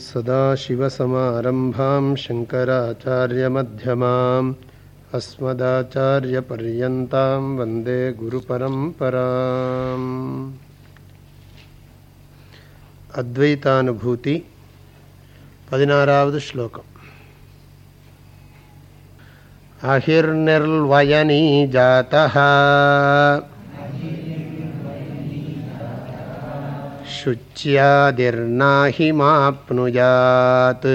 सदाशिवसमारम्भां शङ्कराचार्यमध्यमाम् अस्मदाचार्यपर्यन्तां वंदे गुरुपरम्पराम्। अद्वैतानुभूति पदिनारावद् श्लोकम्। अहिर्निर्वयनी जातः शुच्यादिर्नाहि माप्नुयात्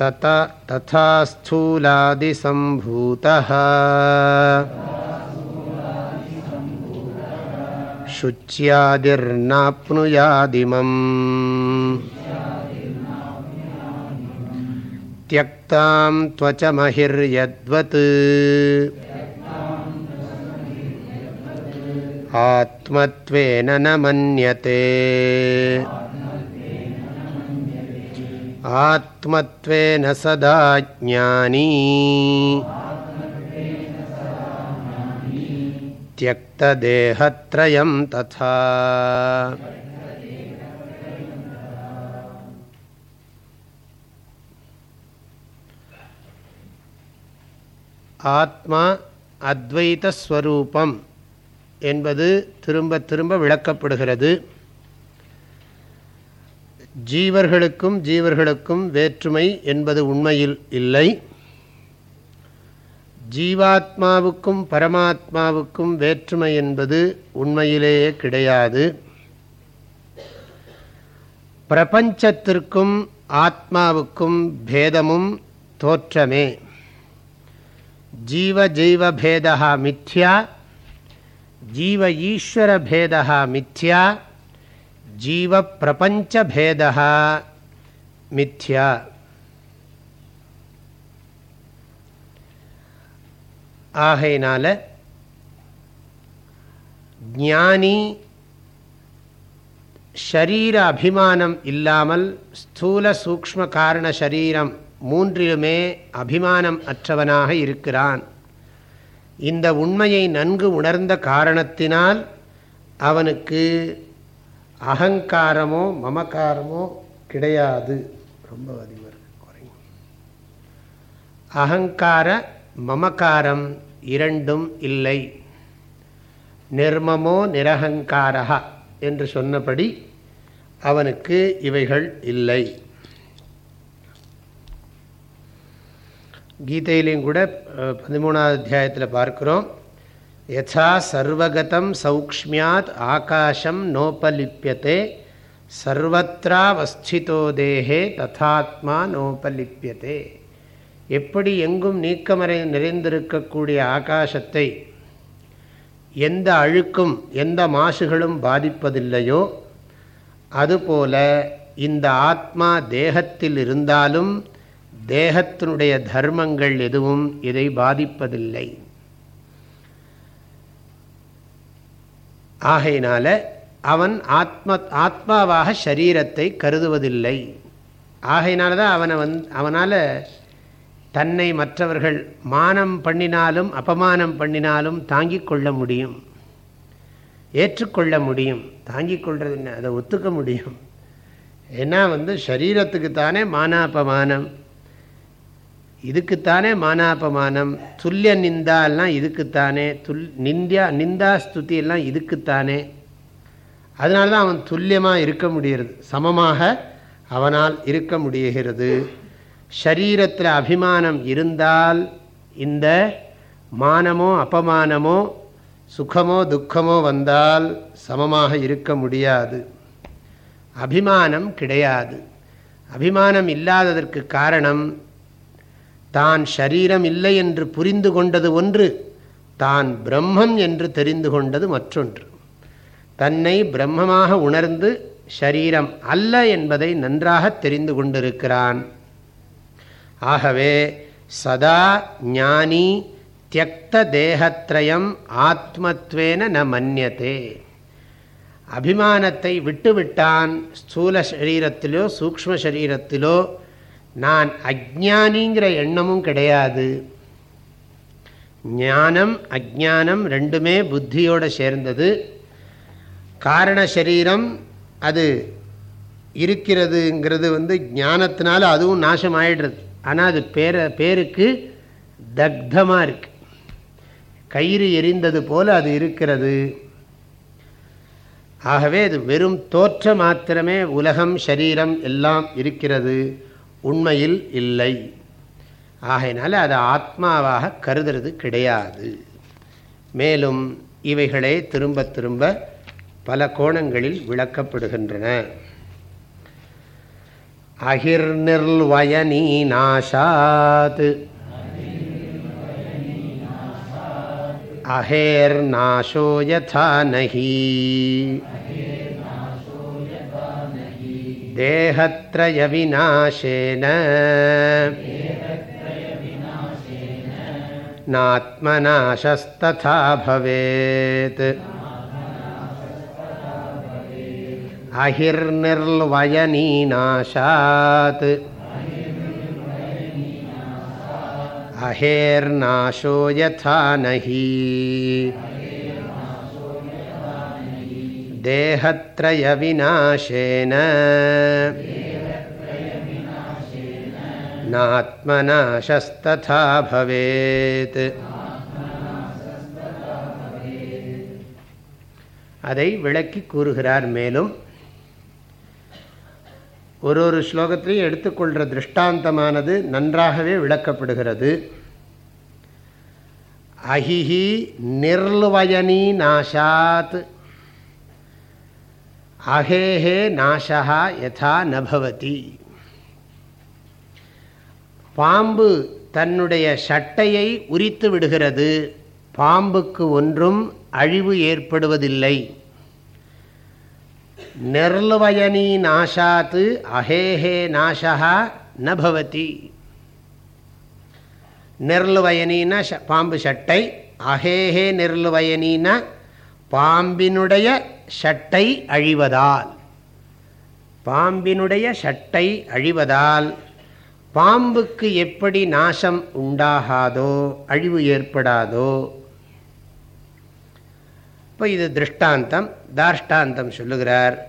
तथा स्थूलादिसम्भूतः शुच्यादिर्नाप्नुयादिमम्। त्यक्तां त्वचमहिर्यद्वत् आत्मत्वेन न मन्यते। आत्मत्वेन सदा ज्ञानी। त्यक्तदेहत्रयं तथा। आत्मा अद्वैतस्वरूपम्। என்பது திரும்ப திரும்ப விளக்கப்படுகிறது. ஜீவர்களுக்கும் ஜீவர்களுக்கும் வேற்றுமை என்பது உண்மையில் இல்லை. ஜீவாத்மாவுக்கும் பரமாத்மாவுக்கும் வேற்றுமை என்பது உண்மையிலேயே கிடையாது. பிரபஞ்சத்திற்கும் ஆத்மாவுக்கும் பேதமும் தோற்றமே. ஜீவ ஜீவ பேதா மித்யா ஜீவ ஈஸ்வர பேதா மித்யா ஜீவ பிரபஞ்ச பேதா மித்யா. ஆகையினால ஞானி ஷரீர அபிமானம் இல்லாமல் ஸ்தூல சூக்ம காரண சரீரம் மூன்றிலுமே அபிமானம் அற்றவனாக இருக்கிறான். இந்த உண்மையை நன்கு உணர்ந்த காரணத்தினால் அவனுக்கு அகங்காரமோ மமக்காரமோ கிடையாது. ரொம்ப அதிகம் குறையும் அகங்கார மமக்காரம் இரண்டும் இல்லை. நிர்மமோ நிரகங்காரகா என்று சொன்னபடி அவனுக்கு இவைகள் இல்லை. கீதையிலையும் கூட பதிமூணாவது அத்தியாயத்தில் பார்க்குறோம். யசா சர்வகதம் சௌக்மியாத் ஆகாஷம் நோபலிப்பியதே சர்வத்திராவஸ்திதோ தேகே ததாத்மா நோபலிப்பியதே எப்படி எங்கும் நீக்கமறை நிறைந்திருக்கக்கூடிய ஆகாசத்தை எந்த அழுக்கும் எந்த மாசுகளும் பாதிப்பதில்லையோ அதுபோல இந்த ஆத்மா தேகத்தில் இருந்தாலும் தேகத்தினுடைய தர்மங்கள் எதுவும் இதை பாதிப்பதில்லை. ஆகையினால அவன் ஆத்ம ஆத்மாவாக சரீரத்தை கருதுவதில்லை. ஆகையினால தான் அவனை வந் அவனால் தன்னை மற்றவர்கள் மானம் பண்ணினாலும் அபமானம் பண்ணினாலும் தாங்கிக் கொள்ள முடியும். ஏற்றுக்கொள்ள முடியும். தாங்கிக் கொள்வது என்ன அதை ஒத்துக்க முடியும். ஏன்னா வந்து சரீரத்துக்குத்தானே மானாபமானம். இதுக்குத்தானே மானாபமானம்? துல்லிய நிந்தாலாம் இதுக்குத்தானே? துல் நிந்தியா நிந்தா ஸ்துதி எல்லாம் இதுக்குத்தானே? அதனால தான் அவன் துல்லியமாக இருக்க முடிகிறது. சமமாக அவனால் இருக்க முடிகிறது. ஷரீரத்தில் அபிமானம் இருந்தால் இந்த மானமோ அபமானமோ சுகமோ துக்கமோ வந்தால் சமமாக இருக்க முடியாது. அபிமானம் கிடையாது. அபிமானம் இல்லாததற்கு காரணம் தான் ஷரீரம் இல்லை என்று புரிந்து கொண்டது ஒன்று தான் பிரம்மம் என்று தெரிந்து கொண்டது மற்றொன்று. தன்னை பிரம்மமாக உணர்ந்து ஷரீரம் அல்ல என்பதை நன்றாக தெரிந்து கொண்டிருக்கிறான். ஆகவே சதா ஞானி தியக்த தேகத்ரயம் ஆத்மத்வேன ந மன்னியதே அபிமானத்தை விட்டுவிட்டான் ஸ்தூல சரீரத்திலோ சூக்ம சரீரத்திலோ நான் அஜானிங்கிற எண்ணமும் கிடையாது. ஞானம் அஜானம் ரெண்டுமே புத்தியோடு சேர்ந்தது. காரண சரீரம் அது இருக்கிறதுங்கிறது வந்து ஞானத்தினால அதுவும் நாசம் ஆகிடுறது ஆனால் அது பேர பேருக்கு தக்தமாக இருக்கு. கயிறு எரிந்தது போல் அது இருக்கிறது. ஆகவே அது வெறும் தோற்ற மாத்திரமே உலகம் சரீரம் எல்லாம் இருக்கிறது. உண்மையில் இல்லை. ஆகையினால அதை ஆத்மாவாக கருதுறது கிடையாது. மேலும் இவைகளே திரும்ப திரும்ப பல கோணங்களில் விளக்கப்படுகின்றன. அகிர் நிர்வயனீ நாசாத் அஹேர் நாசோயா நகி. देहत्रयविनाशेन नात्मनाशस्तथा भवेत् अहिर्निर्वयनीनाशात् अहेर्नाशो यथा नहि देहत्रयविनाशेन नात्मनाशस्तथा भवेत् அதை விளக்கி கூறுகிறார் மேலும் ஒரு ஒரு ஸ்லோகத்திலையும் எடுத்துக்கொள்கிற திருஷ்டாந்தமானது நன்றாகவே விளக்கப்படுகிறது அஹிஹி நிர்வயனி நாசாத் அகேஹே நாசா யதா நபவதி. பாம்பு தன்னுடைய சட்டையை உரித்து விடுகிறது. பாம்புக்கு ஒன்றும் அழிவு ஏற்படுவதில்லை. நெர்லுவயனி நாசாத்து அஹேஹே நாசா நபவதி. நிர்லுவயனின்னா பாம்பு சட்டை அஹேஹே நிர்லுவயனின்னா பாம்பினுடைய ஷட்டை அழிவதால். பாம்பினுடைய ஷட்டை அழிவதால் பாம்புக்கு எப்படி நாசம் உண்டாகாதோ அழிவு ஏற்படாதோ. இப்போ இது திருஷ்டாந்தம். தாஷ்டாந்தம் சொல்லுகிறார்.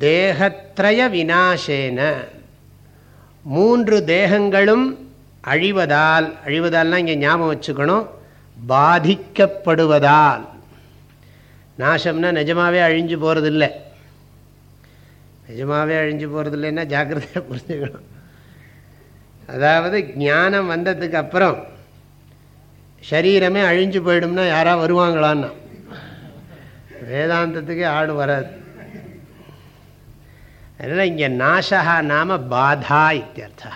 தேகத்ரய வினாசேன மூன்று தேகங்களும் அழிவதால் அழிவதால்னா இங்கே ஞாபகம் வச்சுக்கணும். பாதிக்கப்படுவதால். நாசம்னா நிஜமாகவே அழிஞ்சு போகிறதில்ல நிஜமாகவே அழிஞ்சு போகிறதில்லைன்னா ஜாக்கிரதையாக புரிஞ்சுக்கணும். அதாவது ஞானம் வந்ததுக்கு அப்புறம் சரீரமே அழிஞ்சு போயிடும்னா யாராவது வருவாங்களான்னா? வேதாந்தத்துக்கே ஆடு வராது. அதனால் இங்கே நாசகா நாம பாதா இத்தியர்த்தா.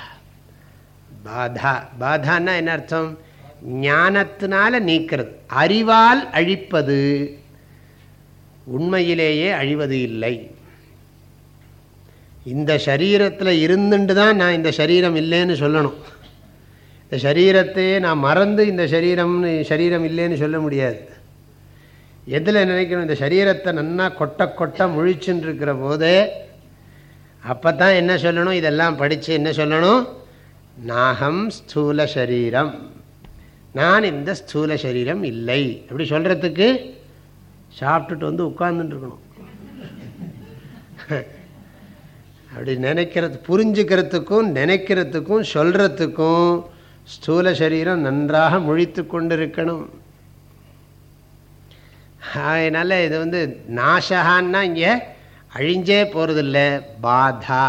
பாதா பாதான்னா என்ன அர்த்தம்? ஞானத்தினால நீக்கிறது. அறிவால் அழிப்பது. உண்மையிலேயே அழிவது இல்லை. இந்த சரீரத்தில் இருந்துட்டு தான் நான் இந்த சரீரம் இல்லைன்னு சொல்லணும். இந்த சரீரத்தையே நான் மறந்து இந்த சரீரம்னு சரீரம் இல்லைன்னு சொல்ல முடியாது. எதில் நினைக்கணும்? இந்த சரீரத்தை நன்னா கொட்ட கொட்ட முழிச்சுன்னு இருக்கிற போதே அப்போ தான் என்ன சொல்லணும்? இதெல்லாம் படித்து என்ன சொல்லணும்? நாகம் ஸ்தூல சரீரம். நான் இந்த ஸ்தூல சரீரம் இல்லை. அப்படி சொல்கிறதுக்கு சாப்பிட்டுட்டு வந்து உட்கார்ந்துட்டுருக்கணும் அப்படி நினைக்கிறது புரிஞ்சுக்கிறதுக்கும் நினைக்கிறதுக்கும் சொல்கிறதுக்கும் ஸ்தூல சரீரம் நன்றாக முழித்து கொண்டு இருக்கணும் அதனால் இது வந்து நாசகான்னா இங்கே அழிஞ்சே போகிறதில்ல பாதா.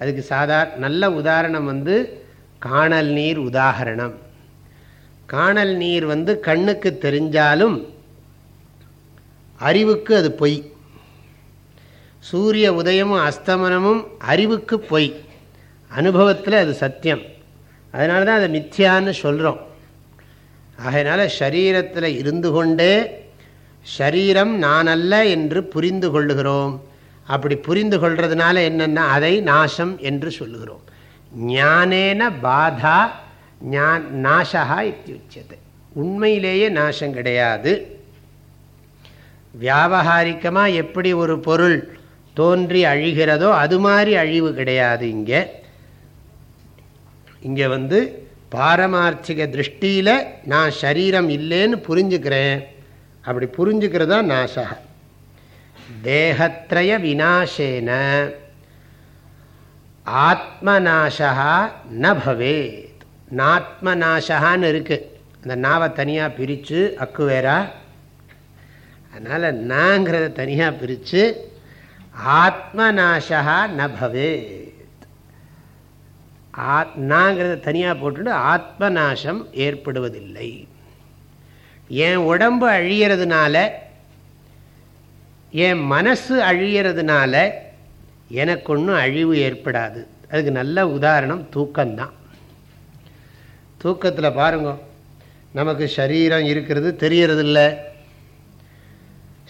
அதுக்கு சாதா நல்ல உதாரணம் வந்து காணல் நீர் உதாகரணம் காணல் நீர் வந்து கண்ணுக்கு தெரிஞ்சாலும் அறிவுக்கு அது பொய். சூரிய உதயமும் அஸ்தமனமும் அறிவுக்கு பொய். அனுபவத்தில் அது சத்தியம். அதனால தான் அதை மித்தியான்னு சொல்கிறோம் ஆகையினால சரீரத்தில் இருந்து கொண்டே ஷரீரம் நான் அல்ல என்று புரிந்து கொள்ளுகிறோம். அப்படி புரிந்து கொள்றதுனால என்னென்னா அதை நாசம் என்று சொல்லுகிறோம். ஞானேன பாதா ஞா நாசா இத்தியுச்சது. உண்மையிலேயே நாசம் கிடையாது. வியாபகாரிக்கமாக எப்படி ஒரு பொருள் தோன்றி அழிகிறதோ அது மாதிரி அழிவு கிடையாது இங்கே. இங்கே வந்து பாரமார்த்திக திருஷ்டியில் நான் சரீரம் இல்லைன்னு புரிஞ்சுக்கிறேன். அப்படி புரிஞ்சுக்கிறதா நாசக தேகத்ரய விநாசேன. ஆத்மநாசா ந பவேத். நாத்மநாசகான்னு இருக்குது அந்த நாவை தனியாக பிரித்து அக்குவேரா அதனால் நாங்கிறத தனியாக பிரித்து ஆத்மநாசா ந பவேத். நாங்கிறத தனியாக போட்டுட்டு ஆத்மநாசம் ஏற்படுவதில்லை. என் உடம்பு அழியறதுனால என் மனசு அழியறதுனால எனக்கு ஒன்றும் அழிவு ஏற்படாது. அதுக்கு நல்ல உதாரணம் தூக்கம்தான் தூக்கத்தில் பாருங்க நமக்கு சரீரம் இருக்கிறது தெரியறதில்லை.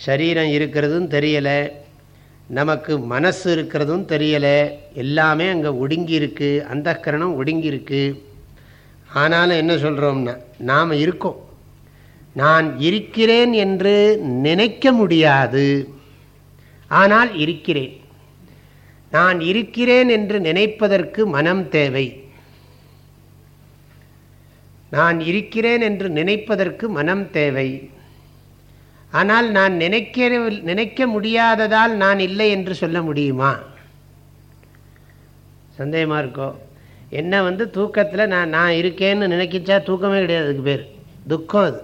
சரீரம் இருக்கிறதும் தெரியலை நமக்கு மனசு இருக்கிறதும் தெரியலை எல்லாமே அங்கே ஒடுங்கி இருக்குது அந்த கரணம் ஒடுங்கி ஆனாலும் என்ன சொல்கிறோம்னா நாம் இருக்கோம். நான் இருக்கிறேன் என்று நினைக்க முடியாது. ஆனால் இருக்கிறேன். நான் இருக்கிறேன் என்று நினைப்பதற்கு மனம் தேவை. நான் இருக்கிறேன் என்று நினைப்பதற்கு மனம் தேவை. ஆனால் நான் நினைக்கிற நினைக்க முடியாததால் நான் இல்லை என்று சொல்ல முடியுமா? சந்தேகமாக இருக்கோ? என்ன வந்து தூக்கத்தில் நான் நான் இருக்கேன்னு நினைக்கிச்சா தூக்கமே கிடையாது அதுக்கு பேர். துக்கம் அது.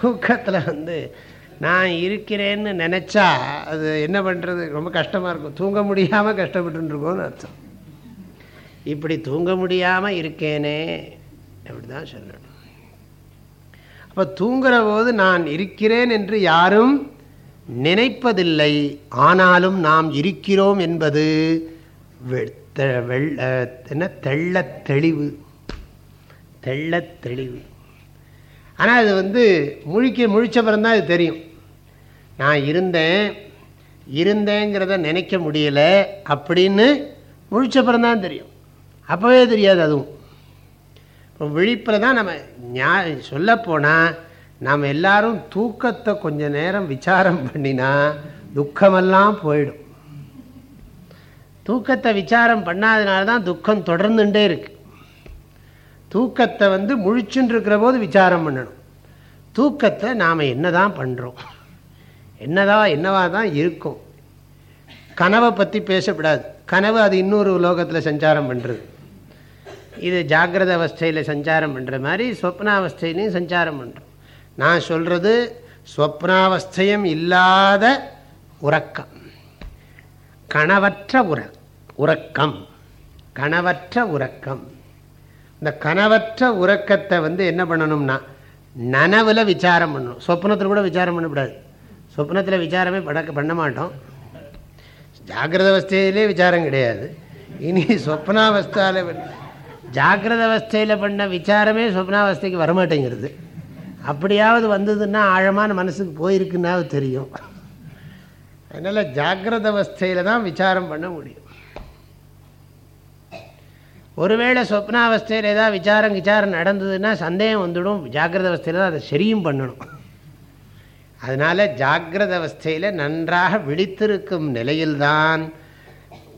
தூக்கத்தில் வந்து நான் இருக்கிறேன்னு நினச்சா அது என்ன பண்ணுறது ரொம்ப கஷ்டமாக இருக்கும். தூங்க முடியாமல் கஷ்டப்பட்டுருக்கோன்னு அர்த்தம். இப்படி தூங்க முடியாமல் இருக்கேனே அப்படி தான் சொல்லணும். அப்போ தூங்குற போது நான் இருக்கிறேன் என்று யாரும் நினைப்பதில்லை. ஆனாலும் நாம் இருக்கிறோம் என்பது என்ன? தெள்ள தெளிவு. தெள்ள தெளிவு. ஆனால் அது வந்து முழிக்க முழிச்சப்புறம் தான் அது தெரியும். நான் இருந்தேன் இருந்தேங்கிறத நினைக்க முடியலை அப்படின்னு முழிச்சப்புறம் தான் தெரியும். அப்போவே தெரியாது அதுவும். விழிப்பில் தான் நம்ம ஞா சொல்லப்போனால் நாம் எல்லாரும் தூக்கத்தை கொஞ்சம் நேரம் விசாரம் பண்ணினா துக்கமெல்லாம் போயிடும். தூக்கத்தை விசாரம் பண்ணாதனால தான் துக்கம் தொடர்ந்துட்டே இருக்கு. தூக்கத்தை வந்து முழிச்சுன்னு இருக்கிற போது விசாரம் பண்ணணும். தூக்கத்தை நாம் என்ன தான் பண்ணுறோம் என்னதான் என்னவா தான் இருக்கும்? கனவை பற்றி பேசப்படாது. கனவு அது இன்னொரு உலோகத்தில் சஞ்சாரம் பண்ணுறது இது ஜாகிரத அவஸ்தையில் சஞ்சாரம் பண்ணுற மாதிரி ஸ்வப்னாவஸ்தையிலையும் சஞ்சாரம் பண்ணுறோம் நான் சொல்கிறது ஸ்வப்னாவஸ்தையும் இல்லாத உறக்கம். கணவற்ற உற உறக்கம். கணவற்ற உறக்கம். இந்த கனவற்ற உறக்கத்தை வந்து என்ன பண்ணணும்னா நனவில் விசாரம் பண்ணணும். சொப்னத்தில் கூட விசாரம் பண்ணக்கூடாது. சொப்னத்தில் விசாரமே படக்க பண்ண மாட்டோம். ஜாகிரத அவஸ்தையிலே விசாரம் கிடையாது. இனி சொப்னாவஸ்தாவில் ஜாகிரத அவஸ்தையில் பண்ண விசாரமே சொப்னாவஸ்தைக்கு வரமாட்டேங்கிறது. அப்படியாவது வந்ததுன்னா ஆழமான மனசுக்கு போயிருக்குன்னாவது தெரியும். அதனால் ஜாகிரத அவஸ்தையில் தான் விசாரம் பண்ண முடியும். ஒருவேளை சொப்னாவஸ்தையில் ஏதாவது விசாரம் விசாரம் நடந்ததுன்னா சந்தேகம் வந்துடும். ஜாகிரத அவஸ்தையில் தான் அதை சரியும் பண்ணணும். அதனால் ஜாகிரத அவஸ்தையில் நன்றாக விழித்திருக்கும் நிலையில்தான்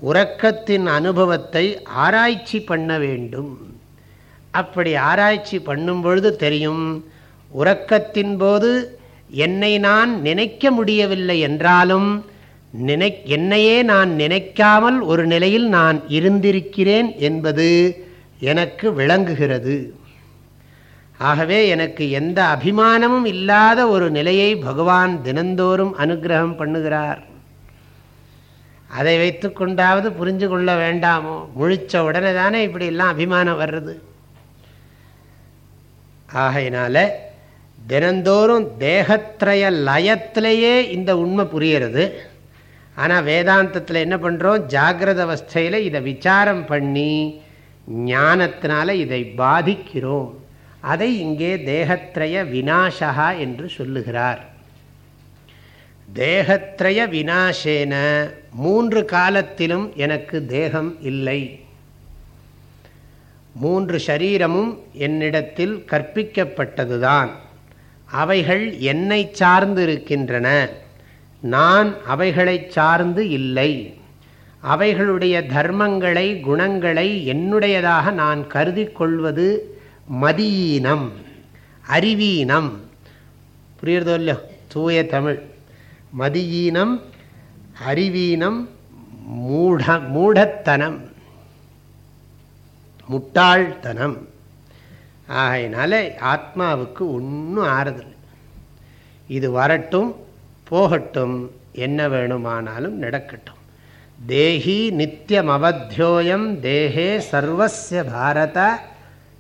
உறக்கத்தின் அனுபவத்தை ஆராய்ச்சி பண்ண வேண்டும். அப்படி ஆராய்ச்சி பண்ணும் பொழுது தெரியும் உறக்கத்தின் போது என்னை நான் நினைக்க முடியவில்லை என்றாலும் நினை என்னையே நான் நினைக்காமல் ஒரு நிலையில் நான் இருந்திருக்கிறேன் என்பது எனக்கு விளங்குகிறது. ஆகவே எனக்கு எந்த அபிமானமும் இல்லாத ஒரு நிலையை பகவான் தினந்தோறும் அனுகிரகம் பண்ணுகிறார். அதை வைத்து கொண்டாவது புரிஞ்சு கொள்ள வேண்டாமோ? முழிச்ச உடனே தானே இப்படி எல்லாம் அபிமானம் வர்றது? ஆகையினால தினந்தோறும் தேகத்திரைய லயத்திலேயே இந்த உண்மை புரியறது. ஆனால் வேதாந்தத்தில் என்ன பண்ணுறோம் ஜாகிரத அவஸ்தையில் இதை விசாரம் பண்ணி ஞானத்தினால இதை பாதிக்கிறோம். அதை இங்கே தேகத்திரைய வினாசகா என்று சொல்லுகிறார். தேகத்ரய வினாசேன மூன்று காலத்திலும் எனக்கு தேகம் இல்லை. மூன்று ஷரீரமும் என்னிடத்தில் கற்பிக்கப்பட்டதுதான். அவைகள் என்னை சார்ந்து இருக்கின்றன நான் அவைகளை சார்ந்து இல்லை. அவைகளுடைய தர்மங்களை குணங்களை என்னுடையதாக நான் கருதி கொள்வது மதியீனம் அறிவீனம். புரியுறதோ இல்லையோ? தூய தமிழ். மதியீனம் அறிவீனம் மூட மூடத்தனம் முட்டாள்தனம். ஆகையினால ஆத்மாவுக்கு ஒன்றும் ஆறுதல் இது வரட்டும் போகட்டும் என்ன வேணுமானாலும் நடக்கட்டும். தேஹி நித்தியம் அவத்தியோயம் தேஹே சர்வசிய பாரத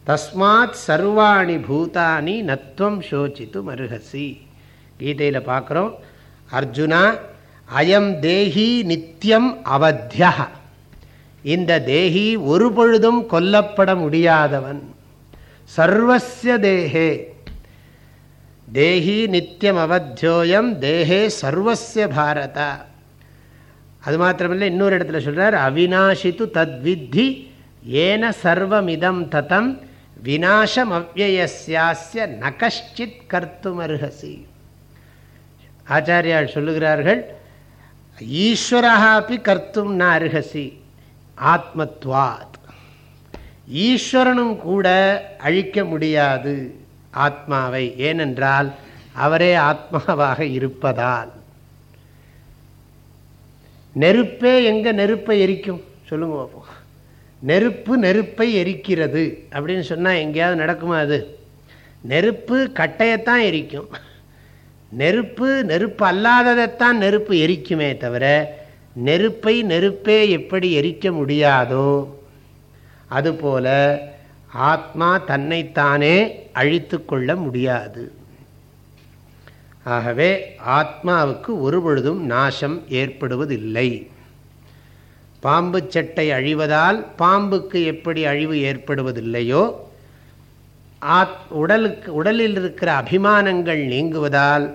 தஸ்மாத் சர்வாணி பூதானி நத்வம் சோச்சித்து மருகசி. கீதையில் பார்க்குறோம் அர்ஜுனா அயம் தேஹி நித்தியம் அவத்தியா இந்த தேஹி ஒரு பொழுதும் கொல்லப்பட முடியாதவன். சர்வசிய தேகே தேஹி நித்தியம் அவத்தியோயம் தேகே சர்வசிய பாரத. அது மாத்திரமில்லை இன்னொரு இடத்துல சொல்கிறார் அவினாஷித்து தத்வித்தி ஏன சர்வமிதம் ததம் வினாசம் அவ்வயசியாசிய நகஷ்டித் கர்த்துமருகசி. ஆச்சாரியால் சொல்லுகிறார்கள் ஈஸ்வரஹாப்பி கர்த்தும் ந அருகசி ஆத்மத்வாத். ஈஸ்வரனும் கூட அழிக்க முடியாது ஆத்மாவை ஏனென்றால் அவரே ஆத்மாவாக இருப்பதால். நெருப்பே எங்க நெருப்பை எரிக்கும்? சொல்லுங்க பார்ப்போம் நெருப்பு நெருப்பை எரிக்கிறது அப்படின்னு சொன்னால் எங்கேயாவது நடக்குமா அது? நெருப்பு கட்டையத்தான் எரிக்கும். நெருப்பு நெருப்பு அல்லாததைத்தான் நெருப்பு எரிக்குமே தவிர நெருப்பை நெருப்பே எப்படி எரிக்க முடியாதோ அதுபோல ஆத்மா தன்னைத்தானே அழித்து கொள்ள முடியாது. ஆகவே ஆத்மாவுக்கு ஒரு பொழுதும் நாசம் ஏற்படுவதில்லை. பாம்பு சட்டை அழிவதால் பாம்புக்கு எப்படி அழிவு ஏற்படுவதில்லையோ ஆத் உடலுக்கு உடலில் இருக்கிற அபிமானங்கள் நீங்குவதால்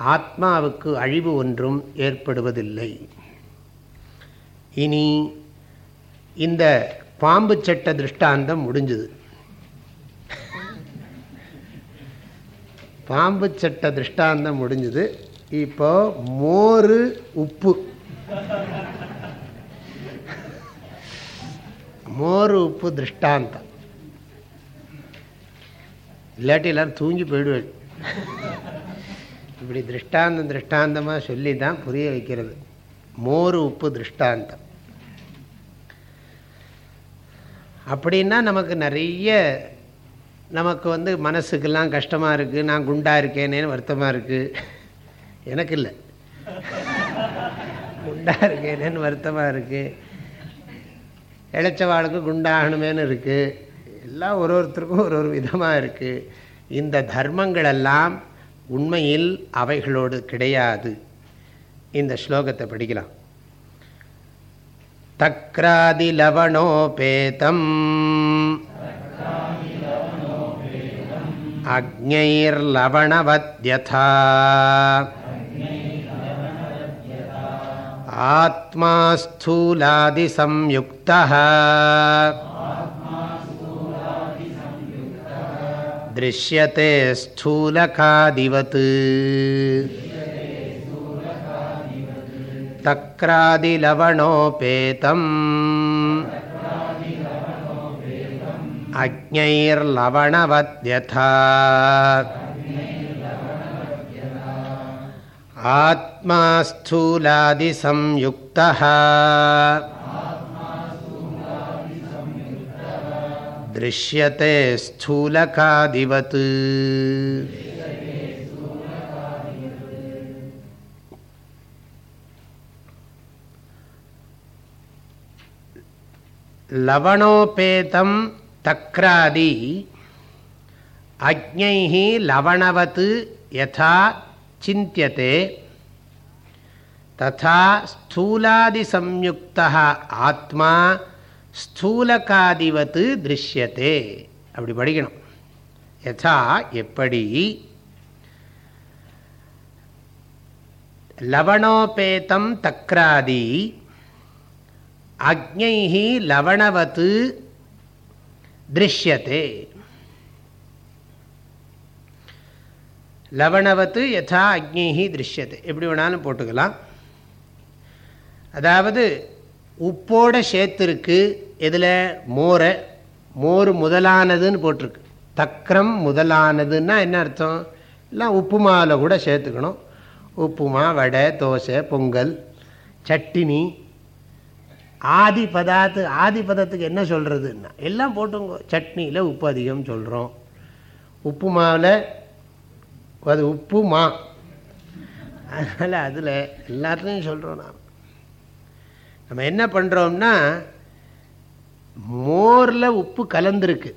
ஆத்மாவுக்கு அழிவு ஒன்றும் ஏற்படுவதில்லை. இனி இந்த பாம்பு சட்ட திருஷ்டாந்தம் முடிஞ்சுது. பாம்பு சட்ட திருஷ்டாந்தம் முடிஞ்சுது. இப்போ மோர் உப்பு. மோர் உப்பு திருஷ்டாந்தம். இல்லாட்டி எல்லாரும் தூங்கி போயிடுவேன். இப்படி திருஷ்டாந்தம் திருஷ்டாந்தமாக சொல்லி தான் புரிய வைக்கிறது. மோர் உப்பு திருஷ்டாந்தம். அப்படின்னா நமக்கு நிறைய நமக்கு வந்து மனசுக்கெல்லாம் கஷ்டமாக இருக்குது நான் குண்டாக இருக்கேனேன்னு வருத்தமாக இருக்குது எனக்கு இல்லை குண்டாக இருக்கேனேன்னு வருத்தமாக இருக்குது இழைச்சவாளுக்கு குண்டாகணுமேனு இருக்குது எல்லாம் ஒரு ஒருத்தருக்கும் ஒரு ஒரு விதமாக இருக்குது இந்த தர்மங்களெல்லாம் உண்மையில் அவைகளோடு கிடையாது. இந்த ஸ்லோகத்தை படிக்கலாம். தக்ராதி லவணோபேதம் அக்ஞைர்லவணவத்யதா ஆத்மா ஸ்தூலாதி சம்யுக்தா दृश्यते स्थूलकादिवत् तक्रादिलवणोपेतम् अज्ञैर्लवणवद्यथा आत्मा स्थूलादिसंयुक्तः दृश्यते स्थूलकादिवत्। லவணோபேதம் தக்ராதி அக்ஞைः லவணவத் யதா சிந்தியते ததா ஸ்தூலாதிசம்யுக்தः ஆத்மா ஸ்தூலகாதிவத்து திருஷ்யத்தே அப்படி படிக்கணும். யதா எப்படி? லவணோபேதம் தக்ராதி அக்ஞை லவணவத்து திருஷ்யத்தே லவணவத்து யதா அக்னிஹி திருஷ்யத்தை எப்படி வேணாலும் போட்டுக்கலாம். அதாவது உப்போட சேர்த்துருக்கு. இதில் மோரை. மோர் முதலானதுன்னு போட்டிருக்கு. தக்கரம் முதலானதுன்னா என்ன அர்த்தம்? எல்லாம் உப்புமாவில் கூட சேர்த்துக்கணும். உப்புமா வடை தோசை பொங்கல் சட்டினி. ஆதி பதார்த்து ஆதி பதத்துக்கு என்ன சொல்கிறதுன்னா எல்லாம் போட்டுங்க. சட்னியில் உப்பு அதிகம் சொல்கிறோம் உப்புமாவில் அது உப்புமா. அதனால் அதில் எல்லாத்துலேயும் சொல்கிறோம் நான் நம்ம என்ன பண்ணுறோம்னா மோரில் உப்பு கலந்துருக்கு.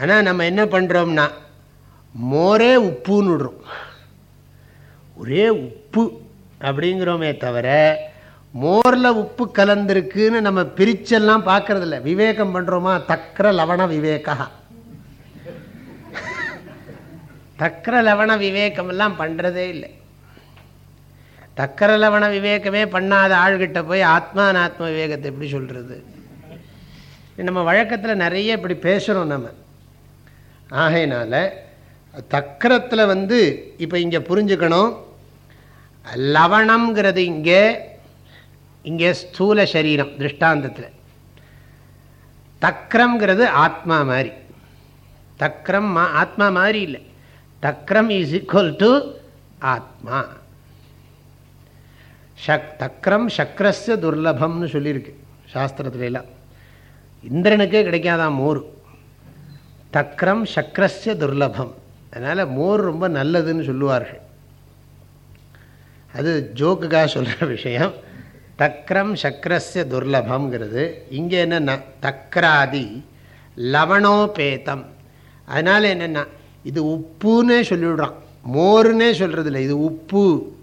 ஆனால் நம்ம என்ன பண்ணுறோம்னா மோரே உப்புன்னு விடுறோம். ஒரே உப்பு அப்படிங்கிறோமே தவிர மோரில் உப்பு கலந்துருக்குன்னு நம்ம பிரிச்செல்லாம் பார்க்கறதில்ல விவேகம் பண்ணுறோமா தக்கர லவண விவேகா. தக்கர லவண விவேகம் எல்லாம் பண்ணுறதே இல்லை. தக்கர லவண விவேகமே பண்ணாத ஆள்கிட்ட போய் ஆத்மானாத்ம விவேகத்தை எப்படி சொல்கிறது நம்ம வழக்கத்தில் நிறைய இப்படி பேசுகிறோம் நம்ம. ஆகையினால தக்கரத்தில் வந்து இப்போ இங்கே புரிஞ்சுக்கணும். லவணம்ங்கிறது இங்கே இங்கே ஸ்தூல சரீரம் திருஷ்டாந்தத்தில். தக்கரங்கிறது ஆத்மா மாதிரி. தக்கரம் ஆத்மா மாதிரி இல்லை. தக்கரம் இஸ் ஈக்குவல் டு ஆத்மா. ஷக் தக்ரம் சக்கரஸ்ய துர்லபம்னு சொல்லியிருக்கு சாஸ்திரத்துல எல்லாம் இந்திரனுக்கே கிடைக்காதான் மோர். தக்ரம் சக்கரஸ்ய துர்லபம். அதனால் மோர் ரொம்ப நல்லதுன்னு சொல்லுவார்கள். அது ஜோக்குக்காக சொல்கிற விஷயம். தக்ரம் சக்கரஸ்ய துர்லபம்ங்கிறது இங்கே என்னென்னா தக்ராதி லவணோபேதம். அதனால் என்னென்னா இது உப்புன்னே சொல்லிவிடுறான். மோருன்னே சொல்கிறது இல்லை இது உப்பு.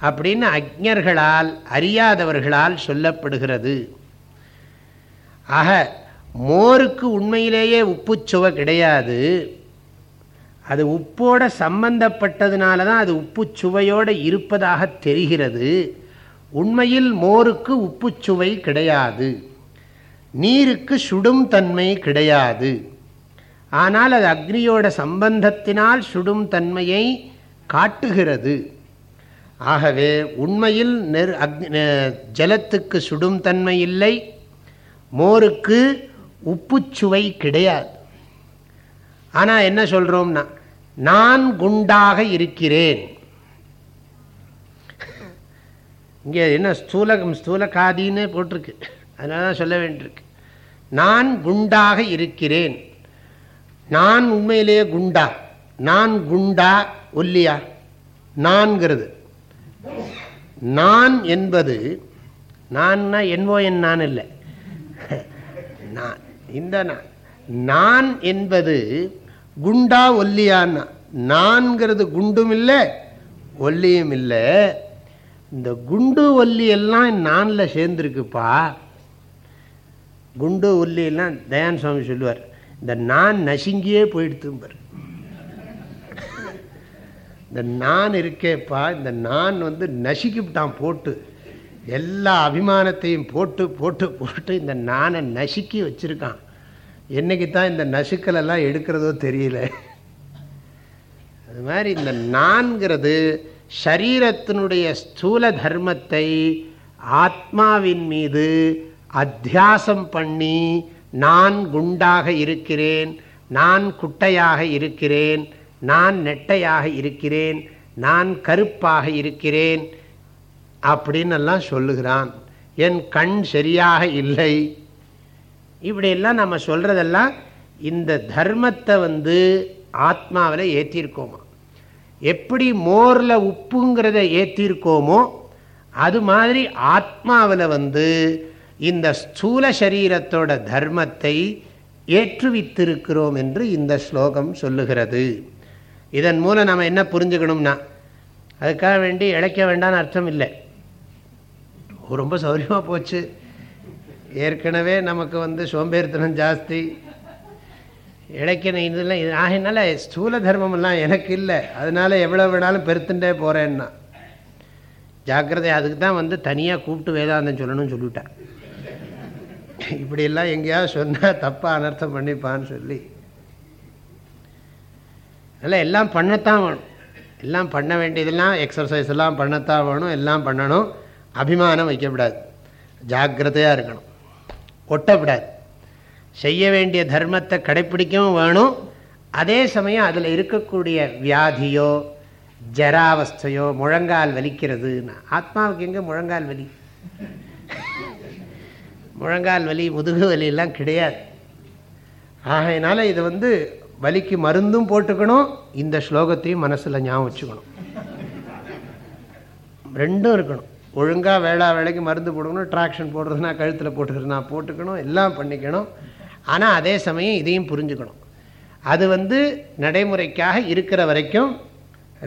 அப்படின்னு அஜர்களால் அறியாதவர்களால் சொல்லப்படுகிறது. ஆக மோருக்கு உண்மையிலேயே உப்புச்சுவை கிடையாது. அது உப்போட சம்பந்தப்பட்டதுனால தான் அது உப்பு சுவையோடு இருப்பதாக தெரிகிறது. உண்மையில் மோருக்கு உப்புச்சுவை கிடையாது. நீருக்கு சுடும் தன்மை கிடையாது. ஆனால் அது அக்னியோட சம்பந்தத்தினால் சுடும் தன்மையை காட்டுகிறது. ஆகவே உண்மையில் நெரு அக்னி ஜலத்துக்கு சுடும் தன்மை இல்லை. மோருக்கு உப்புச்சுவை கிடையாது. ஆனால் என்ன சொல்கிறோம்னா நான் குண்டாக இருக்கிறேன். இங்கே என்ன ஸ்தூலகம் ஸ்தூலகாதின்னு போட்டிருக்கு. அதனால தான் சொல்ல வேண்டியிருக்கு. நான் குண்டாக இருக்கிறேன். நான் உண்மையிலேயே குண்டா? நான் குண்டா ஒல்லியா? நான்கிறது நான் என்பது நான்னா என்போ என் நான் இல்லை. நான் இந்த நான் நான் என்பது குண்டா ஒல்லியான்னா நான்கிறது குண்டும் இல்லை ஒல்லியும் இல்லை. இந்த குண்டு ஒல்லி எல்லாம் நானில் சேர்ந்துருக்குப்பா. குண்டு ஒல்லி எல்லாம் தயான் சுவாமி சொல்லுவார். இந்த நான் நசுங்கியே போயிடுத்தும்பார். இந்த நான் இருக்கேப்பா இந்த நான் வந்து நசுக்கிவிட்டான் போட்டு. எல்லா அபிமானத்தையும் போட்டு போட்டு போட்டு இந்த நானை நசுக்கி வச்சுருக்கான். என்னைக்கு தான் இந்த நசுக்கலெல்லாம் எடுக்கிறதோ தெரியல. அது மாதிரி இந்த நான்கிறது சரீரத்தினுடைய ஸ்தூல தர்மத்தை ஆத்மாவின் மீது அத்தியாசம் பண்ணி நான் குண்டாக இருக்கிறேன் நான் குட்டையாக இருக்கிறேன் நான் நெட்டையாக இருக்கிறேன் நான் கருப்பாக இருக்கிறேன் அப்படின்னெல்லாம் சொல்லுகிறான். என் கண் சரியாக இல்லை. இப்படியெல்லாம் நம்ம சொல்கிறதெல்லாம் இந்த தர்மத்தை வந்து ஆத்மாவில் ஏற்றிருக்கோமா எப்படி மோரில் உப்புங்கிறத ஏற்றிருக்கோமோ அது மாதிரி ஆத்மாவில் வந்து இந்த ஸ்தூல சரீரத்தோட தர்மத்தை ஏற்றுவித்திருக்கிறோம் என்று இந்த ஸ்லோகம் சொல்லுகிறது. இதன் மூலம் நம்ம என்ன புரிஞ்சுக்கணும்னா அதுக்காக வேண்டி இழைக்க வேண்டாம்னு அர்த்தம் இல்லை. ரொம்ப சௌரியமாக போச்சு. ஏற்கனவே நமக்கு வந்து சோம்பேறித்தனம் ஜாஸ்தி. இழைக்கணும் இதெல்லாம் இது ஆகினால ஸ்தூல தர்மமெல்லாம் எனக்கு இல்லை. அதனால் எவ்வளோ வேணாலும் பெருத்துட்டே போகிறேன்னா ஜாக்கிரதை அதுக்கு தான் வந்து தனியாக கூப்பிட்டு வேதாந்தம் சொல்லணும்னு சொல்லிவிட்டேன் இப்படியெல்லாம் எங்கேயாவது சொன்னால் தப்பாக அனர்த்தம் பண்ணிப்பான்னு சொல்லி. அதெல்லாம் எல்லாம் பண்ணத்தான் வேணும். எல்லாம் பண்ண வேண்டியதெல்லாம் எக்ஸசைஸ் எல்லாம் பண்ணத்தான் வேணும் எல்லாம் பண்ணணும். அபிமானம் வைக்கக்கூடாது ஜாக்கிரதையாக இருக்கணும். ஒட்டக்கூடாது செய்ய வேண்டிய தர்மத்தை கடைப்பிடிக்கவும் வேணும். அதே சமயம் அதில் இருக்கக்கூடிய வியாதியோ ஜராவஸ்தையோ முழங்கால் வலிக்கிறதுன்னா. ஆத்மாவுக்கு எங்கே முழங்கால் வலி? முழங்கால் வலி முதுகு வலியெல்லாம் கிடையாது. ஆகையினால இது வந்து வலிக்கு மருந்தும் போட்டுக்கணும். இந்த ஸ்லோகத்தையும் மனசில் ஞாபகம் வச்சுக்கணும். ரெண்டும் இருக்கணும். ஒழுங்காக வேளா வேலைக்கு மருந்து போட்டுக்கணும் ட்ராக்ஷன் போடுறதுனா கழுத்தில் போட்டுக்கிறதுனா போட்டுக்கணும் எல்லாம் பண்ணிக்கணும். ஆனால் அதே சமயம் இதையும் புரிஞ்சுக்கணும். அது வந்து நடைமுறைக்காக இருக்கிற வரைக்கும்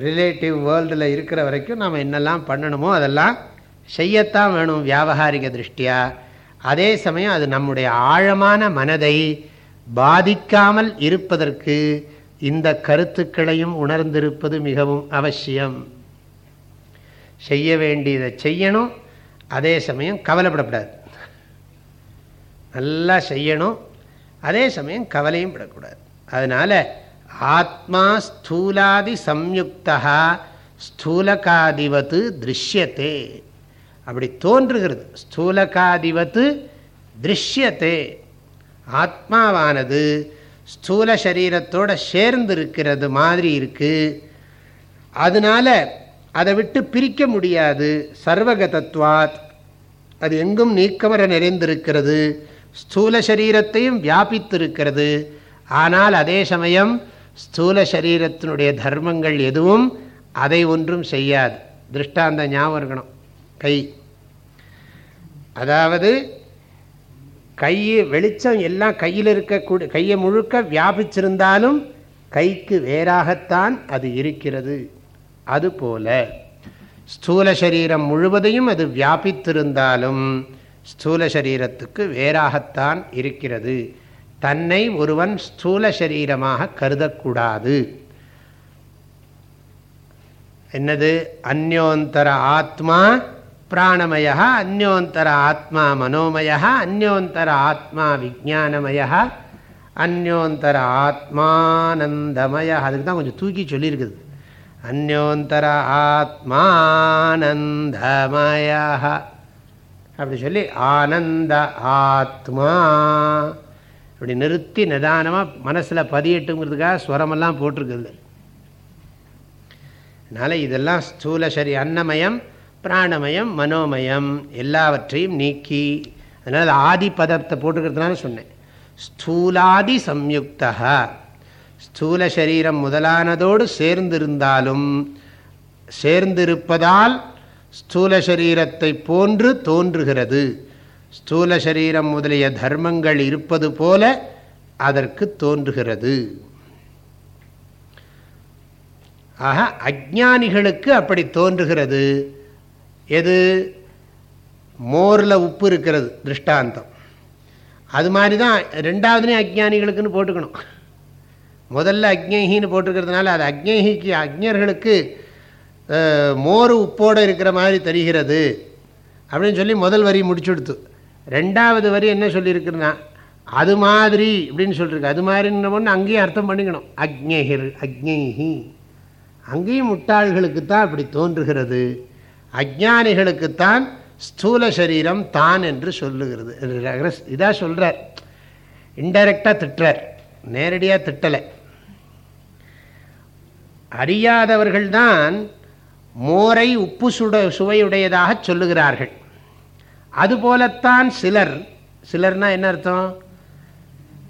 ரிலேட்டிவ் வேர்ல்டில் இருக்கிற வரைக்கும் நாம் என்னெல்லாம் பண்ணணுமோ அதெல்லாம் செய்யத்தான் வேணும் வியாபகாரிக திருஷ்டியாக அதே சமயம் அது நம்முடைய ஆழமான மனதை பாதிக்காமல் இருப்பதற்கு இந்த கருத்துக்களையும் உணர்ந்திருப்பது மிகவும் அவசியம். செய்ய வேண்டியதை செய்யணும் அதே சமயம் கவலைப்படக்கூடாது. நல்லா செய்யணும் அதே சமயம் கவலையும் படக்கூடாது. அதனால் ஆத்மா ஸ்தூலாதி சம்யுக்தா ஸ்தூலகாதிவத்து திருஷ்யத்தே அப்படி தோன்றுகிறது. ஸ்தூலகாதிவத்து திருஷ்யத்தே ஆத்மாவானது ஸ்தூல சரீரத்தோடு சேர்ந்து இருக்கிறது மாதிரி இருக்குது அதனால் அதை விட்டு பிரிக்க முடியாது. சர்வகதத்வாத். அது எங்கும் நீக்கமர நிறைந்திருக்கிறது. ஸ்தூல சரீரத்தையும் வியாபித்திருக்கிறது. ஆனால் அதே சமயம் ஸ்தூல சரீரத்தினுடைய தர்மங்கள் எதுவும் அதை ஒன்றும் செய்யாது. திருஷ்டாந்த ஞாபகம் இருக்கணும். கை. அதாவது கை வெளிச்சம் எல்லாம் கையில் இருக்கக்கூடிய கையை முழுக்க வியாபிச்சிருந்தாலும் கைக்கு வேறாகத்தான் அது இருக்கிறது. அதுபோல ஸ்தூல சரீரம் முழுவதையும் அது வியாபித்திருந்தாலும் ஸ்தூல சரீரத்துக்கு வேறாகத்தான் இருக்கிறது. தன்னை ஒருவன் ஸ்தூல சரீரமாக கருதக்கூடாது. என்னது? அந்யோந்தர ஆத்மா பிராணமய அந்யோந்தர ஆத்மா மனோமய அந்யோந்தர ஆத்மா விஜானமய அந்யோந்தர ஆத்மானந்தமய அதுக்கு தான் கொஞ்சம் தூக்கி சொல்லியிருக்குது. அந்யோந்தர ஆத்மானந்தமய அப்படி சொல்லி ஆனந்த ஆத்மா. இப்படி நிறுத்தி நிதானமாக மனசில் பதியட்டுங்கிறதுக்காக ஸ்வரமெல்லாம் போட்டிருக்குது. அதனால் இதெல்லாம் ஸ்தூல சரி அன்னமயம் பிராணமயம் மனோமயம் எல்லாவற்றையும் நீக்கி அதனால் ஆதி பதத்தை போட்டுக்கிறதுனால சொன்னேன். ஸ்தூலாதி சம்யுக்தா ஸ்தூல சரீரம் முதலானதோடு சேர்ந்திருந்தாலும் சேர்ந்திருப்பதால் ஸ்தூல சரீரத்தை போன்று தோன்றுகிறது. ஸ்தூல சரீரம் முதலிய தர்மங்கள் இருப்பது போல அதற்கு தோன்றுகிறது. ஆக அஜானிகளுக்கு அப்படி தோன்றுகிறது. எது? மோரில் உப்பு இருக்கிறது திருஷ்டாந்தம். அது மாதிரி தான் ரெண்டாவதுனே அஜ்ஞானிகளுக்குன்னு போட்டுக்கணும். முதல்ல அக்ஞகின்னு போட்டிருக்கிறதுனால அது அக்ஞைகிக்கு அக்ஞர்களுக்கு மோர் உப்போடு இருக்கிற மாதிரி தெரிகிறது அப்படின்னு சொல்லி முதல் வரி முடிச்சுடுத்து. ரெண்டாவது வரி என்ன சொல்லியிருக்குன்னா அது மாதிரி அப்படின்னு சொல்லியிருக்கு. அது மாதிரின்னு அங்கேயும் அர்த்தம் பண்ணிக்கணும். அக்ஞகிர் அக்ஞைஹி அங்கேயும் முட்டாள்களுக்கு தான் அப்படி தோன்றுகிறது. அஜானிகளுக்குத்தான் ஸ்தூல சரீரம் தான் என்று சொல்லுகிறது. இதாக சொல்கிறார் இன்டைரக்டாக திட்டுறார். நேரடியாக திட்டலை. அறியாதவர்கள்தான் மோரை உப்பு சுட சுவையுடையதாக சொல்லுகிறார்கள். அதுபோலத்தான் சிலர் சிலர்னால் என்ன அர்த்தம்?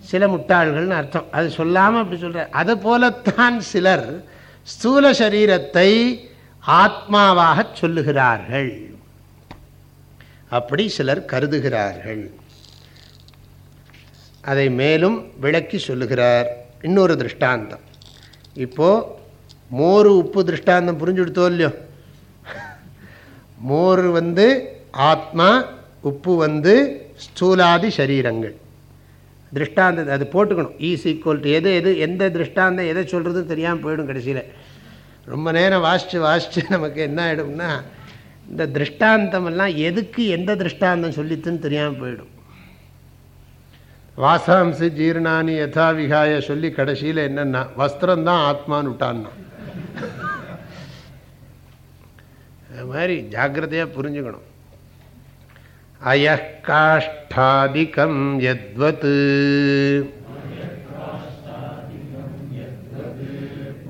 சில முட்டாள்கள்னு அர்த்தம். அது சொல்லாமல் அப்படி சொல்கிறார் அது போலத்தான் சிலர் ஸ்தூல சரீரத்தை ஆத்மாவாக சொல்லுகிறார்கள். அப்படி சிலர் கருதுகிறார்கள். அதை மேலும் விளக்கி சொல்லுகிறார். இன்னொரு திருஷ்டாந்தம். இப்போது மோர் உப்பு திருஷ்டாந்தம் புரிஞ்சுடுத்தோ இல்லையோ? மோர் வந்து ஆத்மா உப்பு வந்து ஸ்தூலாதி சரீரங்கள். திருஷ்டாந்த அது போட்டுக்கணும். ஈஸ் ஈக்குவல் டு எது எது எந்த திருஷ்டாந்தம் எதை சொல்கிறதுன்னு தெரியாமல் போயிடும் கடைசியில். ரொம்ப நேரம் வாசித்து வாசித்து நமக்கு என்ன ஆகிடும்னா இந்த திருஷ்டாந்தமெல்லாம் எதுக்கு எந்த திருஷ்டாந்தம் சொல்லித்துன்னு தெரியாமல் போயிடும். வாசாம்சு ஜீர்ணானி யதா விகாய சொல்லி கடைசியில் என்னென்னா வஸ்திரம்தான் ஆத்மான்னு விட்டான்னா. அது மாதிரி ஜாகிரதையாக புரிஞ்சுக்கணும்.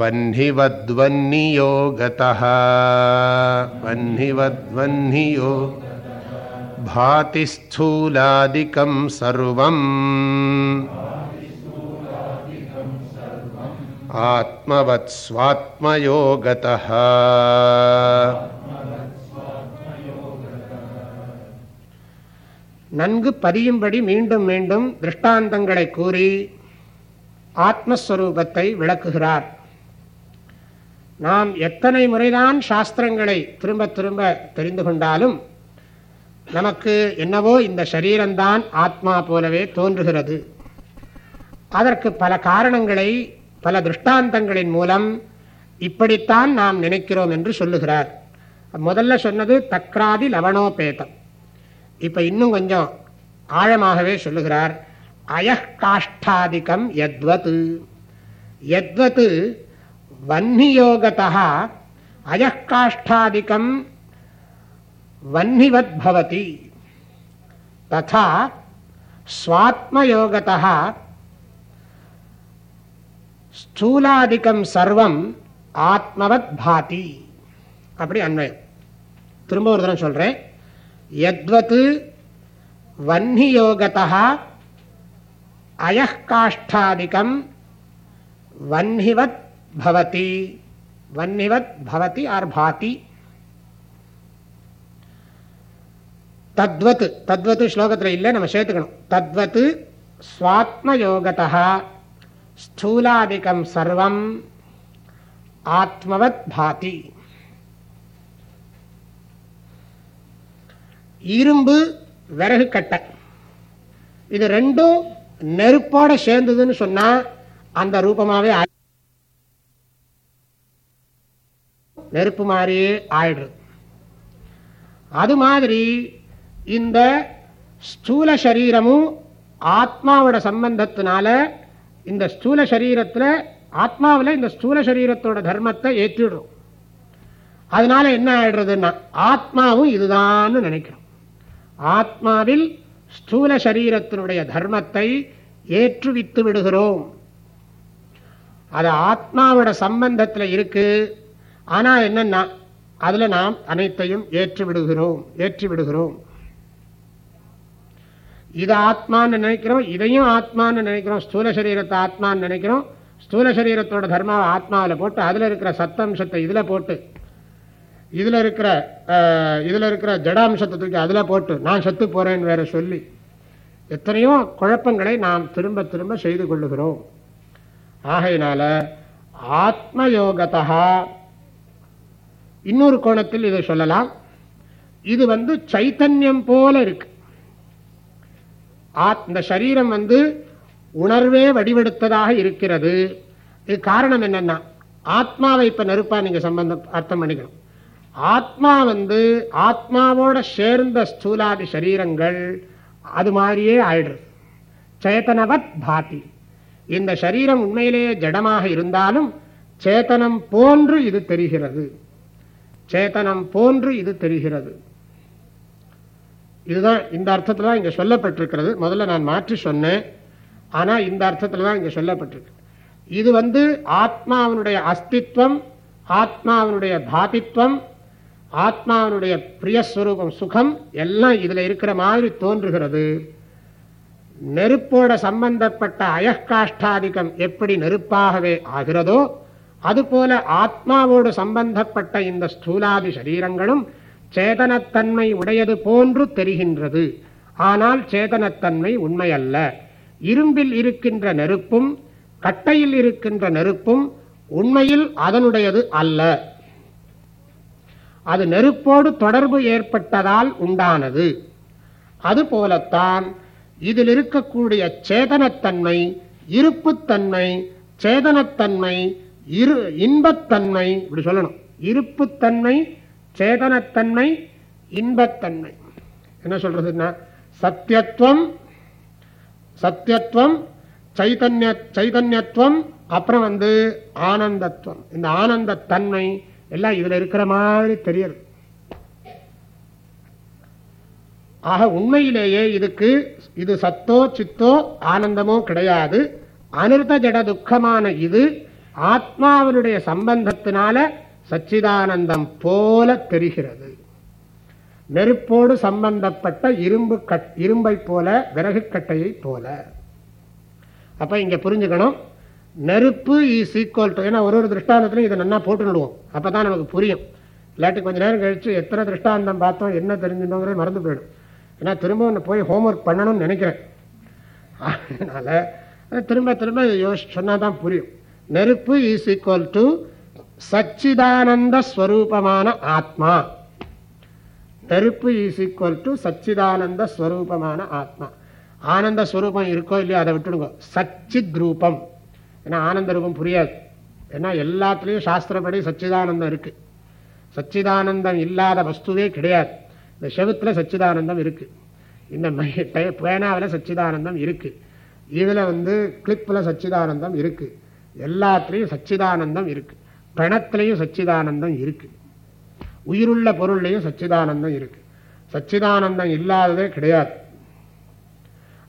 वह्निवद्वन्नियो गतः वह्निवद्वह्नियो भाति स्थूलादिकं सर्वम् आत्मवत्स्वात्मयो गतः நன்கு பதியும்படி மீண்டும் மீண்டும் திருஷ்டாந்தங்களை கூறி ஆத்மஸ்வரூபத்தை விளக்குகிறார் நாம் எத்தனை முறைதான் சாஸ்திரங்களை திரும்ப திரும்ப தெரிந்து கொண்டாலும் நமக்கு என்னவோ இந்த சரீரம்தான் ஆத்மா போலவே தோன்றுகிறது. அதற்கு பல காரணங்களை பல திருஷ்டாந்தங்களின் மூலம் இப்படித்தான் நாம் நினைக்கிறோம் என்று சொல்லுகிறார். முதல்ல சொன்னது தக்ராதி லவணோபேதம். இப்போ இன்னும் கொஞ்சம் ஆழமாகவே சொல்லுகிறார். அயக்காஷ்டாதிக்கம் எத்வது எத்வது வன்னியோகத்தா அயக்காஷ்டாதிக்கம் வன்னிவத் பவதி ததா ஸ்வாத்மயோகத்தா ஸ்தூலாதிக்கம் சர்வம் ஆத்மவத் பாதி அப்படி அன்வயம் திரும்ப ஒரு தரம் சொல்கிறேன் யத்வத் வன்னியோகத்தா அயக்காஷ்டாதிக்கம் வன்னிவத் பவதி வன்னிவத் பவதி ஆர் பாதி தத்வத் தத்வத்து ஸ்லோகத்தில் இல்லை நம்ம சேர்த்துக்கணும். தத்வத் ஸ்வாத்மயோகதா ஸ்தூலாதிக்கம் சர்வம் ஆத்மவத் பாதி இரும்பு விறகு கட்டை. இது ரெண்டும் நெருப்போட சேர்ந்ததுன்னு சொன்னா அந்த ரூபமாவே நெருப்பு மாதிரியே ஆயிடுறது. அது மாதிரி இந்த ஸ்தூல சரீரமும் ஆத்மாவோட சம்பந்தத்தினால இந்த ஸ்தூல சரீரத்தில் ஆத்மாவில் இந்த ஸ்தூல சரீரத்தோட தர்மத்தை ஏற்றிடுறோம். அதனால என்ன ஆயிடுறதுன்னா ஆத்மாவும் இதுதான்னு நினைக்கிறோம். ஆத்மாவில் ஸ்தூல சரீரத்தினுடைய தர்மத்தை ஏற்றுவித்து விடுகிறோம். அது ஆத்மாவோட சம்பந்தத்தில் இருக்கு ஆனால் என்னன்னா அதில் நாம் அனைத்தையும் ஏற்று விடுகிறோம் ஏற்றி விடுகிறோம். இது ஆத்மான்னு நினைக்கிறோம் இதையும் ஆத்மான்னு நினைக்கிறோம் ஸ்தூல சரீரத்தை ஆத்மான்னு நினைக்கிறோம். ஸ்தூல சரீரத்தோட தர்மாவை ஆத்மாவில் போட்டு அதில் இருக்கிற சத்தம்சத்தை இதில் போட்டு இதில் இருக்கிற இதில் இருக்கிற ஜடாம்சத்தை தூக்கி அதில் போட்டு நான் செத்து போகிறேன்னு வேற சொல்லி எத்தனையோ குழப்பங்களை நாம் திரும்ப திரும்ப செய்து கொள்ளுகிறோம். ஆகையினால ஆத்மயோகத்தா இன்னொரு கோணத்தில் இதை சொல்லலாம். இது வந்து சைத்தன்யம் போல இருக்கு. இந்த சரீரம் வந்து உணர்வே வடிவெடுத்ததாக இருக்கிறது. இது காரணம் என்னன்னா ஆத்மாவை இப்ப நெருப்பா நீங்க சம்பந்தம் அர்த்தம் பண்ணிக்கணும். ஆத்மா வந்து ஆத்மாவோட சேர்ந்த ஸ்தூலாதி சரீரங்கள் அது மாதிரியே ஆயிடுறது சேத்தனவத் பாதி. இந்த சரீரம் உண்மையிலேயே ஜடமாக இருந்தாலும் சேத்தனம் போன்று இது தெரிகிறது. சேத்தனம் போன்று இது தெரிகிறது. இதுதான் இந்த அர்த்தத்தில் தான் இங்கே சொல்லப்பட்டிருக்கிறது. முதல்ல நான் மாற்றி சொன்னேன். ஆனால் இந்த அர்த்தத்தில் தான் இங்கே சொல்லப்பட்டிருக்கு. இது வந்து ஆத்மாவனுடைய அஸ்தித்வம் ஆத்மாவனுடைய பாதித்வம் ஆத்மாவனுடைய பிரியஸ்வரூபம் சுகம் எல்லாம் இதில் இருக்கிற மாதிரி தோன்றுகிறது. நெருப்போட சம்பந்தப்பட்ட அயக்காஷ்டாதிக்கம் எப்படி நெருப்பாகவே ஆகிறதோ அதுபோல ஆத்மாவோடு சம்பந்தப்பட்ட இந்த ஸ்தூலாதி சரீரங்களும் சேதனத்தன்மை உடையது போன்று தெரிகின்றது. ஆனால் சேதனத்தன்மை உண்மையல்ல. இரும்பில் இருக்கின்ற நெருப்பும் கட்டையில் இருக்கின்ற நெருப்பும் உண்மையில் அதனுடையது அல்ல. அது நெருப்போடு தொடர்பு ஏற்பட்டதால் உண்டானது. அதுபோலத்தான் இதில் இருக்கக்கூடிய சேதனத்தன்மை இருப்புத்தன்மை சேதனத்தன்மை இரு இன்பத்தன்மை இப்படி சொல்லணும். இருப்புத்தன்மை சேதனத்தன்மை இன்பத்தன்மை. என்ன சொல்றதுன்னா சத்தியத்துவம் சத்தியத்துவம் சைதன்ய சைதன்யத்துவம் அப்புறம் வந்து ஆனந்தத்துவம். இந்த ஆனந்த தன்மை எல்லாம் இதுல இருக்கிற மாதிரி தெரியுது. ஆக உண்மையிலேயே இதுக்கு இது சத்தோ சித்தோ ஆனந்தமோ கிடையாது. அனிர்த ஜட துக்கமான இது ஆத்மாவினுடைய சம்பந்தத்தினால சச்சிதானந்தம் போல தெரிகிறது. நெருப்போடு சம்பந்தப்பட்ட இரும்பு கட் இரும்பை போல விறகு கட்டையை போல. அப்ப இங்க புரிஞ்சுக்கணும். நெருப்பு இஸ் ஈக்குவல் டு ஏன்னா ஒரு ஒரு திருஷ்டாந்தத்திலையும் இதை நல்லா போட்டுடுவோம் அப்பதான் நமக்கு புரியும். இல்லாட்டி கொஞ்ச நேரம் கழிச்சு எத்தனை திருஷ்டாந்தம் பார்த்தோம் என்ன தெரிஞ்சுட்டோங்கிறது மறந்து போயிடும். ஏன்னா திரும்ப ஒன்று போய் ஹோம்ஒர்க் பண்ணணும்னு நினைக்கிறேன். அதனால திரும்ப திரும்ப யோசி சொன்னால் தான் புரியும். நெருப்பு இஸ் ஈக்குவல் டு சச்சிதானந்த ஸ்வரூபமான ஆத்மா. நெருப்பு இஸ் ஈக்குவல் டு சச்சிதானந்த ஸ்வரூபமான ஆத்மா. ஆனந்த ஸ்வரூபம் இருக்கோ இல்லையோ அதை விட்டுடுங்க. சச்சித் ரூபம் ஏன்னா ஆனந்த ரூபம் புரியாது. ஏன்னா எல்லாத்துலேயும் சாஸ்திரப்படி சச்சிதானந்தம் இருக்கு. சச்சிதானந்தம் இல்லாத வஸ்துவே கிடையாது. இந்த செவத்தில் சச்சிதானந்தம் இருக்கு. இந்த பேனாவில் சச்சிதானந்தம் இருக்கு. இதில் வந்து கிளிப்பில் சச்சிதானந்தம் இருக்குது எல்லாத்துலேயும் சச்சிதானந்தம் இருக்கு. பிணத்திலையும் சச்சிதானந்தம் இருக்கு. உயிருள்ள பொருள்லையும் சச்சிதானந்தம் இருக்கு. சச்சிதானந்தம் இல்லாததே கிடையாது.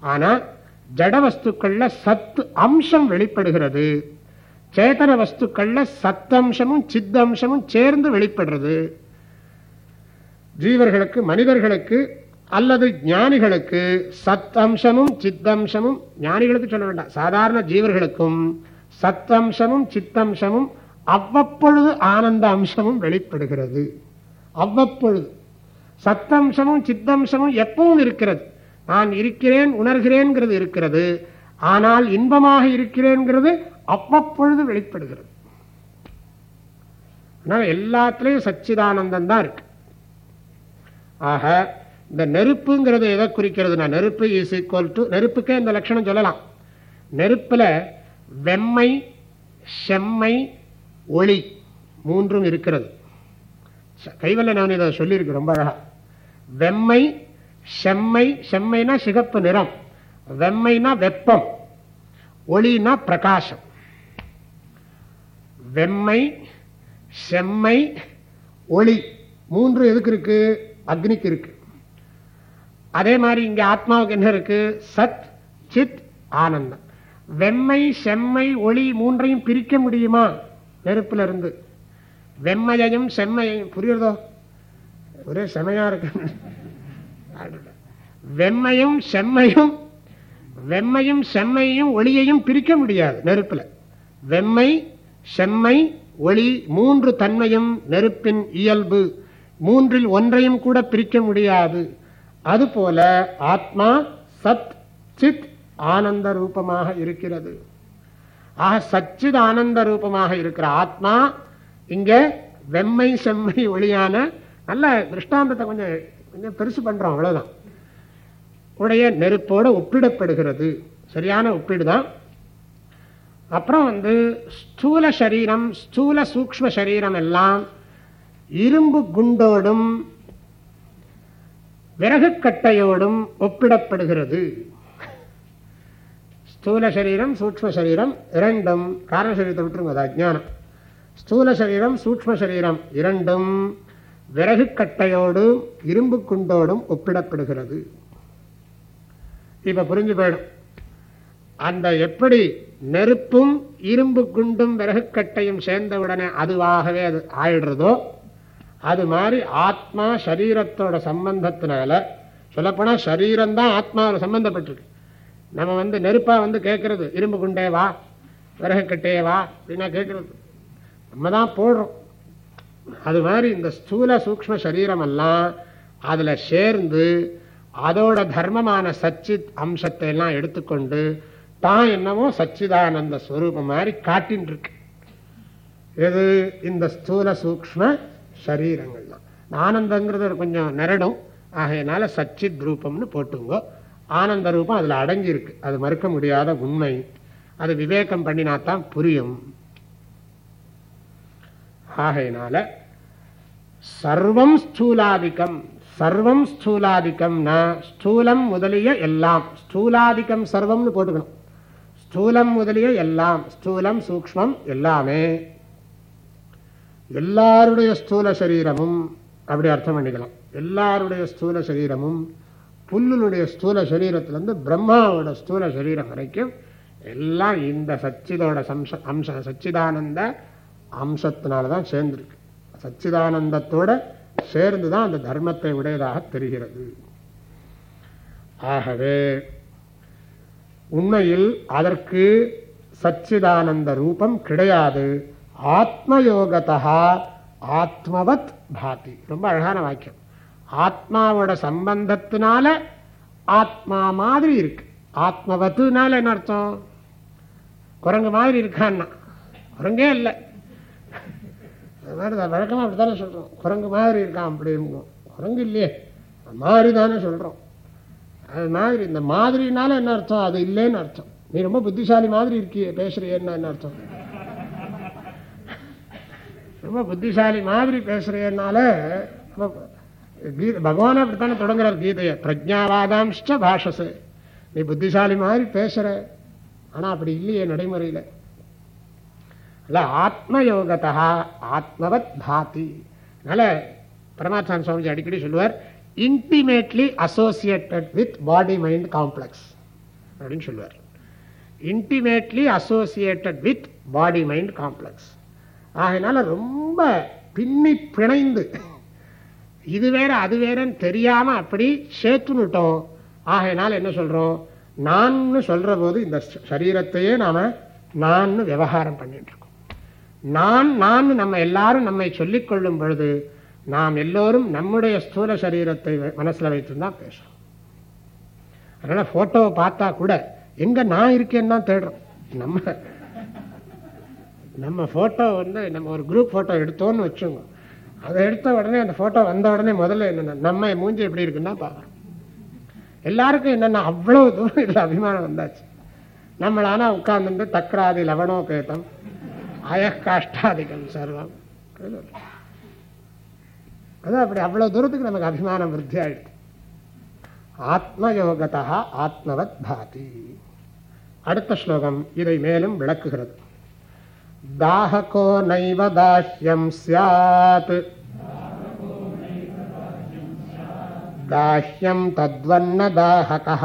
ஆனா ஜட வஸ்துக்கள்ல சத்து அம்சம் வெளிப்படுகிறது. சேதன வஸ்துக்கள்ல சத்தம்சமும் சித்தம்சமும் சேர்ந்து வெளிப்படுறது. ஜீவர்களுக்கு மனிதர்களுக்கு அல்லது ஞானிகளுக்கு சத்தம்சமும் சித்தம்சமும் ஞானிகளுக்கு சொல்ல வேண்டாம். சாதாரண ஜீவர்களுக்கும் சத்தம்சமும் சித்தம்சமும் அவ்வப்பொழுது ஆனந்த அம்சமும் வெளிப்படுகிறது. அவ்வப்பொழுது. சத்தம்சமும் சித்தம்சமும் எப்பவும் இருக்கிறது. நான் இருக்கிறேன் உணர்கிறேன்கிறது இருக்கிறது. ஆனால் இன்பமாக இருக்கிறேன்கிறது அவ்வப்பொழுது வெளிப்படுகிறது. ஆனால் எல்லாத்துலேயும் சச்சிதானந்தம் தான் இருக்கு. ஆக இந்த நெருப்புங்கிறது எதை குறிக்கிறதுனா நெருப்பு இஸ் ஈக்குவல் டு நெருப்புக்கே இந்த லட்சணம் சொல்லலாம். நெருப்புல வெம்மை செம்மை ஒளி மூன்றும் இருக்கிறது. கைவல்ல நான் இதை சொல்லியிருக்கு ரொம்ப அழகா. வெம்மை செம்மை செம்மைனா சிகப்பு நிறம். வெம்மைனா வெப்பம். ஒளினா பிரகாசம். வெம்மை செம்மை ஒளி மூன்று எதுக்கு இருக்கு? அக்னிக்கு இருக்கு. அதே மாதிரி இங்க ஆத்மாவுக்கு என்ன இருக்கு? சத் சித் ஆனந்தம். வெம்மை செம்மை ஒளி மூன்றையும் பிரிக்க முடியுமா? நெருப்பில் இருந்து வெம்மையையும் செம்மையையும் புரியுறதோ ஒரே செமையாக இருக்கு. வெம்மையும் செம்மையும் வெம்மையும் செம்மையையும் ஒளியையும் பிரிக்க முடியாது நெருப்பில். வெம்மை செம்மை ஒளி மூன்று தன்மையும் நெருப்பின் இயல்பு. மூன்றில் ஒன்றையும் கூட பிரிக்க முடியாது. அதுபோல ஆத்மா சத் சித் ஆனந்த ரூபமாக இருக்கிறது. ஆக சச்சித் ஆனந்த ரூபமாக இருக்கிற ஆத்மா இங்கே வெம்மை செம்மை ஒளியான நல்ல திருஷ்டாந்தத்தை கொஞ்சம் கொஞ்சம் பெருசு பண்ணுறோம் அவ்வளோதான் உடைய நெருப்போடு ஒப்பிடப்படுகிறது. சரியான ஒப்பீடு தான் அப்புறம் வந்து ஸ்தூல சரீரம் ஸ்தூல சூக்ம சரீரம் எல்லாம் இரும்பு குண்டோடும் விறகு கட்டையோடும் ஒப்பிடப்படுகிறது. ஸ்தூல சரீரம் சூக்ம சரீரம் இரண்டும் காரண சரீரத்தை விட்டுருங்க அது அஜானம் ஸ்தூல சரீரம் சூக்ம சரீரம் இரண்டும் விறகு கட்டையோடும் இரும்பு குண்டோடும் ஒப்பிடப்படுகிறது. இப்போ புரிஞ்சு போயிடும். அந்த எப்படி நெருப்பும் இரும்பு குண்டும் விறகு கட்டையும் சேர்ந்தவுடனே அதுவாகவே அது ஆயிடுறதோ அது மாதிரி ஆத்மா சரீரத்தோட சம்பந்தத்தினால சொல்லப்போனால் சரீரம் தான் ஆத்மாவில் சம்பந்தப்பட்டிருக்கு. நம்ம வந்து நெருப்பாக வந்து கேட்கறது இரும்பு குண்டே வா விறகு கட்டே வா அப்படின்னா கேட்கறது நம்ம தான் போடுறோம். அது மாதிரி இந்த ஸ்தூல சூக்ம சரீரமெல்லாம் அதில் சேர்ந்து அதோட தர்மமான சச்சித் அம்சத்தை எல்லாம் எடுத்துக்கொண்டு தான் என்னமோ சச்சிதானந்த ஸ்வரூபம் மாதிரி காட்டின்னு இருக்கு இந்த ஸ்தூல சூக்ம சரீரங்கள்லாம் ஆனந்தங்கிறது கொஞ்சம் நிரடும். ஆகையினால சச்சித் ரூபம்னு போட்டுங்கோ ஆனந்த ரூபம் அதுல அடைஞ்சிருக்கு அது மறுக்க முடியாத உண்மை. அது விவேகம் பண்ணினாத்தான் புரியும். ஆகையினால சர்வம் ஸ்தூலாதிக்கம் சர்வம் ஸ்தூலாதிக்கம்னா ஸ்தூலம் முதலிய எல்லாம். ஸ்தூலாதிக்கம் சர்வம்னு போட்டுக்கணும். ஸ்தூலம் முதலிய எல்லாம் ஸ்தூலம் சூக்ஷ்மம் எல்லாமே. எல்லாருடைய ஸ்தூல சரீரமும் அப்படி அர்த்தம் பண்ணிக்கலாம். எல்லாருடைய ஸ்தூல சரீரமும் புல்லுனுடைய ஸ்தூல சரீரத்திலேருந்து பிரம்மாவோட ஸ்தூல சரீரம் வரைக்கும் எல்லாம் இந்த சச்சிதோட சம்ச அம்ச சச்சிதானந்த அம்சத்தினால தான் சேர்ந்துருக்கு. சச்சிதானந்தத்தோட சேர்ந்து தான் அந்த தர்மத்தை உடையதாக தெரிகிறது. ஆகவே உண்மையில் அதற்கு சச்சிதானந்த ரூபம் கிடையாது. ஆத்மயோகதா ஆத்மவத் பாதி. ரொம்ப அழகான வாக்கியம். ஆத்மாவோட சம்பந்தத்தினால ஆத்மா மாதிரி இருக்கு. ஆத்மவத்துனால என்ன அர்த்தம்? குரங்கு மாதிரி இருக்கான்னா? குரங்கே இல்லை. வழக்கமாக அப்படித்தானே சொல்கிறோம் குரங்கு மாதிரி இருக்கான் அப்படின்னு குரங்கு இல்லையே. மாதிரி தானே சொல்கிறோம் அது மாதிரி இந்த மாதிரினால என்ன அர்த்தம்? அது இல்லைன்னு அர்த்தம். நீ ரொம்ப புத்திசாலி மாதிரி இருக்கிய பேசுறியன்னா என்ன அர்த்தம்? ரொம்ப புத்திசாலி மாதிரி பேசுறியனால கீத பகவான் அப்படித்தானே தொடங்குறார் கீதையை பிரஜாவாதாம்ஷ்ட பாஷசு நீ புத்திசாலி மாதிரி பேசுற ஆனா அப்படி இல்லையே நடைமுறையில் அல்ல ஆத்மயோகத்தா ஆத்மவத் பாதி அதனால பரமாத்மா சுவாமிஜி அடிக்கடி சொல்லுவார் intimately associated with body mind complex அப்படின்னு சொல்லுவார் intimately associated with body mind complex ஆகினால ரொம்ப பின்னி பிணைந்து இது வேற அது வேறன்னு தெரியாம அப்படி சேர்த்துனுட்டோம் ஆகையினால என்ன சொல்றோம்? நான் சொல்ற போது இந்த சரீரத்தையே நாம நான் விவகாரம் பண்ணிட்டு இருக்கோம். நான் நான் நம்ம எல்லாரும் நம்மை சொல்லிக் கொள்ளும் பொழுது நாம் எல்லோரும் நம்முடைய ஸ்தூல சரீரத்தை மனசுல வைத்துதான் பேசுறோம். அதனால போட்டோவை பார்த்தா கூட எங்க நான் இருக்கேன்னு தான் தேடுறோம். நம்ம நம்ம போட்டோ வந்து நம்ம ஒரு குரூப் போட்டோ எடுத்தோம்னு வச்சுங்க அதை எடுத்த உடனே அந்த போட்டோ வந்த உடனே முதல்ல என்னென்ன நம்ம மூஞ்சி எப்படி இருக்குன்னா பார்க்குறோம் எல்லாருக்கும் என்னென்ன அவ்வளவு தூரம் இதில் அபிமானம் வந்தாச்சு. நம்மளானா உட்கார்ந்துட்டு தக்ராதி லவணோபேதம் அயக்காஷ்டாதிகம் சர்வம். அது அப்படி அவ்வளவு தூரத்துக்கு நமக்கு அபிமானம் விருத்தி ஆயிடுது ஆத்மயோகதா ஆத்மவத் பாதி. அடுத்த ஸ்லோகம் இதை மேலும் விளக்குகிறது. दाहको नैव दाह्यं स्यात्। दाह्यं तद्वन्न दाहकः।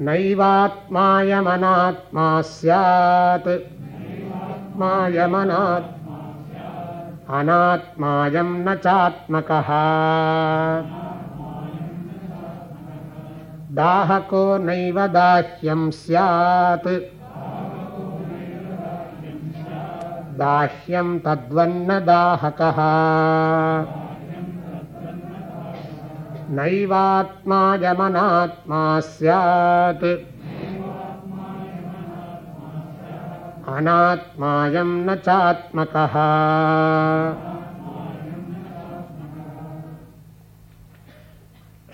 नैवात्मायमनात्मा स्यात्। आत्मायमनात् अनात्मायं न चात्मकः। दाहको नैव दाह्यं स्यात्। दाह्यं तद्वन्न दाहकः। नैवात्मायमनात्मा स्यात्। अनात्मायं न चात्मकः।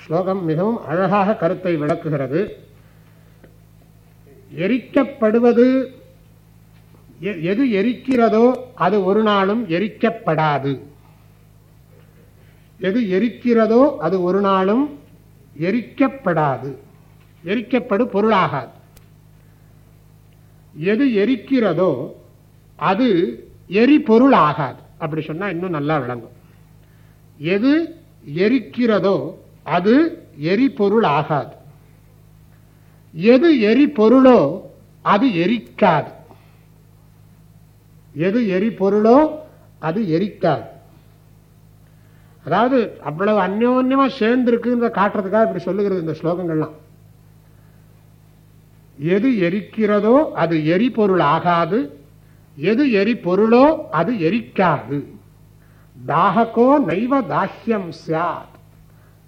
ஸ்லோகம் மிகவும் அழகாக கருத்தை விளக்குகிறது. எரிக்கப்படுவது எது எரிக்கிறதோ அது ஒரு நாளும் எரிக்கப்படாது. எது எரிக்கிறதோ அது ஒரு நாளும் எரிக்கப்படாது. எரிக்கப்படு பொருளாகாது. எது எரிக்கிறதோ அது எரிபொருள் ஆகாது அப்படி சொன்னால் இன்னும் நல்லா விளங்கும். எது எரிக்கிறதோ அது எரிபொருள் ஆகாது. எது எரிபொருளோ அது எரிக்காது. எது எரிபொருளோ அது எரிக்காது. அதாவது அவ்வளவு அந்யோன்யமா சேர்ந்திருக்குன்ற காட்டுறதுக்காக இப்படி சொல்லுகிறது இந்த ஸ்லோகங்கள்லாம். எது எரிக்கிறதோ அது எரிபொருள் ஆகாது. எது எரிபொருளோ அது எரிக்காது. தாகக்கோ நைவ தாஹ்யம் சார்.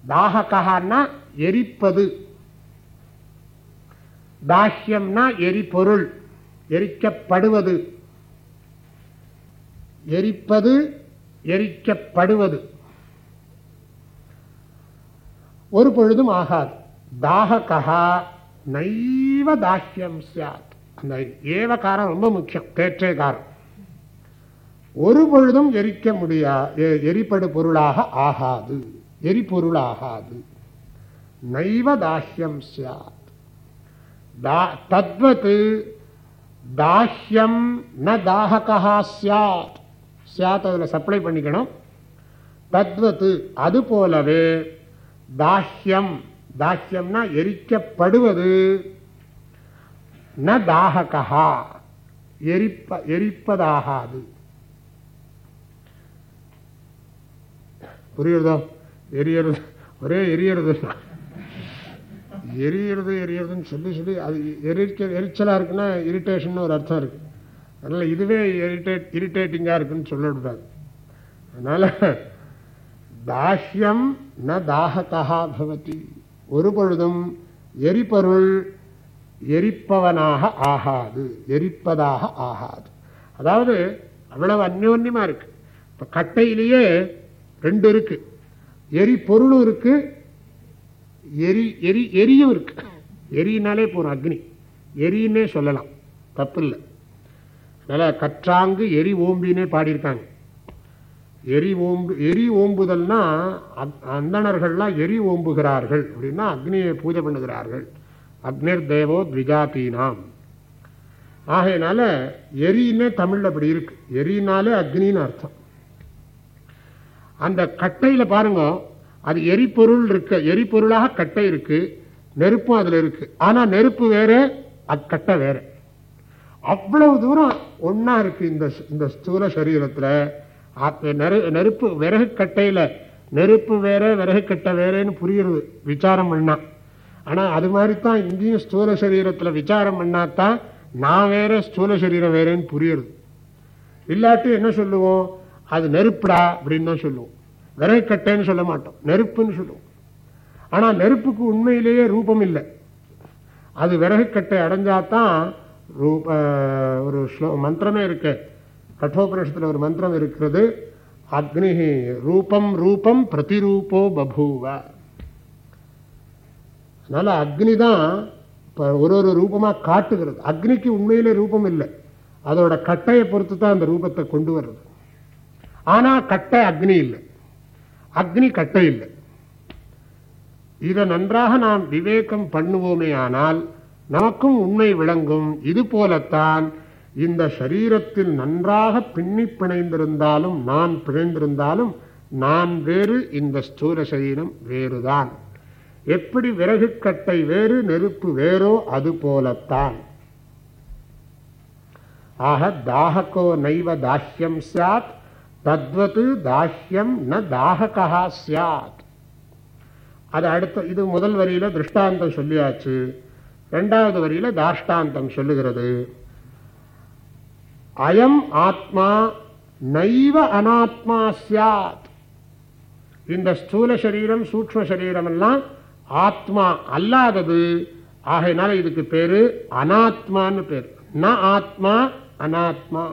தாகக்கான்னா எரிப்பது. தாஹ்யம்னா எரிபொருள் எரிக்கப்படுவது. எரிப்பது எரிக்கப்படுவது. ஒரு பொழுதும் ஆகாது. தாககா நைவ தாஹ்யம் சாத். அந்த ஏவகாரம் ரொம்ப முக்கியம் தேற்றே காரம். ஒரு பொழுதும் எரிக்க முடியா எ- எரிபடு பொருளாக ஆகாது. எரிபொருளாகாது. நைவ தாஹ்யம் சாத். தா- தத்வத் தாஹ்யம் ந தாஹகா சாத். சாத் அதில் சப்ளை பண்ணிக்கணும். தத்வத்து அது போலவே தாஹ்யம் தாஹ்யம்னா எரிக்கப்படுவது. ந தாஹகா எரிப்ப எரிப்பதாகாது. புரியுறதோ? எரியறது ஒரே எரியறது. எரியறது எரியறதுன்னு சொல்லி சொல்லி அது எரிக்க எரிச்சலாக இருக்குன்னா இரிட்டேஷன் ஒரு அர்த்தம் இருக்குது அதனால் இதுவே இரிட்டேட் இரிட்டேட்டிங்காக இருக்குன்னு சொல்லக்கூடாது. அதனால் தாஹ்யம் ந தாஹகா பவதி. ஒரு பொழுதும் எரிபொருள் எரிப்பவனாக ஆகாது எரிப்பதாக ஆகாது. அதாவது அவ்வளவு அந்யோன்யமாக இருக்குது இப்போ கட்டையிலேயே ரெண்டு இருக்குது எரிபொருளும் இருக்கு எரி எரி எரியும் இருக்கு எரியினாலே போறோம் அக்னி. எரின்னே சொல்லலாம். தப்பு இல்லை அதனால கற்றாங்கு எரி ஓம்பினே பாடியிருக்காங்க. எரி ஓம்பு எரி ஓம்புதல்னா அந்தணர்கள்லாம் எரி ஓம்புகிறார்கள் அப்படின்னா அக்னியை பூஜை பண்ணுகிறார்கள். அக்னிர் தேவோ த்விஜாதீனாம் ஆகையினால எரின்னே தமிழ்ல அப்படி இருக்கு. எரினாலே அக்னின்னு அர்த்தம். அந்த கட்டையில் பாருங்க அது எரிபொருள் இருக்க. எரிபொருளாக கட்டை இருக்கு. நெருப்பும் அதில் இருக்கு. ஆனால் நெருப்பு வேற அக்கட்டை வேற. அவ்வளவு தூரம் ஒன்றா இருக்கு இந்த இந்த ஸ்தூல சரீரத்தில். நெரு- நெருப்பு விறகு கட்டையில். நெருப்பு வேற விறகு கட்டை வேறேன்னு புரியுறது விசாரம் பண்ணா. ஆனால் அது மாதிரி தான் இங்கேயும் ஸ்தூல சரீரத்தில் விசாரம் பண்ணாதான் நான் வேற ஸ்தூல சரீரம் வேறேன்னு புரியுறது. இல்லாட்டி என்ன சொல்லுவோம்? அது நெருப்புடா அப்படின்னு தான் சொல்லுவோம். விறகுக்கட்டைன்னு சொல்ல மாட்டோம். நெருப்புன்னு சொல்லுவோம். ஆனா நெருப்புக்கு உண்மையிலேயே ரூபம் இல்லை. அது விறகுக்கட்டை அடைஞ்சாதான் ரூப ஒரு ஸ்லோ மந்திரமே இருக்கு. கட்டோபனிஷத்துல ஒரு மந்திரம் இருக்கிறது. அக்னி ரூபம் ரூபம் பிரதிரூபோ பபூவ. அதனால அக்னி தான் ஒரு ஒரு ரூபமா காட்டுகிறது. அக்னிக்கு உண்மையிலே ரூபம் இல்லை. அதோட கட்டையை பொறுத்து தான் அந்த ரூபத்தை கொண்டு வர்றது. ஆனா கட்டை அக்னி இல்லை. அக்னி கட்டை இல்லை. இதை நன்றாக நாம் விவேகம் பண்ணுவோமே ஆனால் நமக்கும் உண்மை விளங்கும். இது போலத்தான் இந்த சரீரத்தில் நன்றாக பின்னி பிணைந்திருந்தாலும் நான் பிணைந்திருந்தாலும் நான் வேறு இந்த ஸ்தூல சரீரம் வேறுதான். எப்படி விறகு கட்டை வேறு நெருப்பு வேறோ அது போலத்தான். ஆக தாகக்கோ நைவ தாஹ்யம் சாத் தத்வத்து தாஹ்யம் ந தாஹகா சாத் அது அடுத்த இது முதல் வரியில திருஷ்டாந்தம் சொல்லியாச்சு. ரெண்டாவது வரியில தாஷ்டாந்தம் சொல்லுகிறது. அயம் ஆத்மா நைவ அனாத்மா சியாத் இந்த ஸ்தூல சரீரம் சூக்ம சரீரம் எல்லாம் ஆத்மா அல்லாதது. ஆகையினால இதுக்கு பேரு அனாத்மான்னு பேர். ந ஆத்மா அனாத்மா.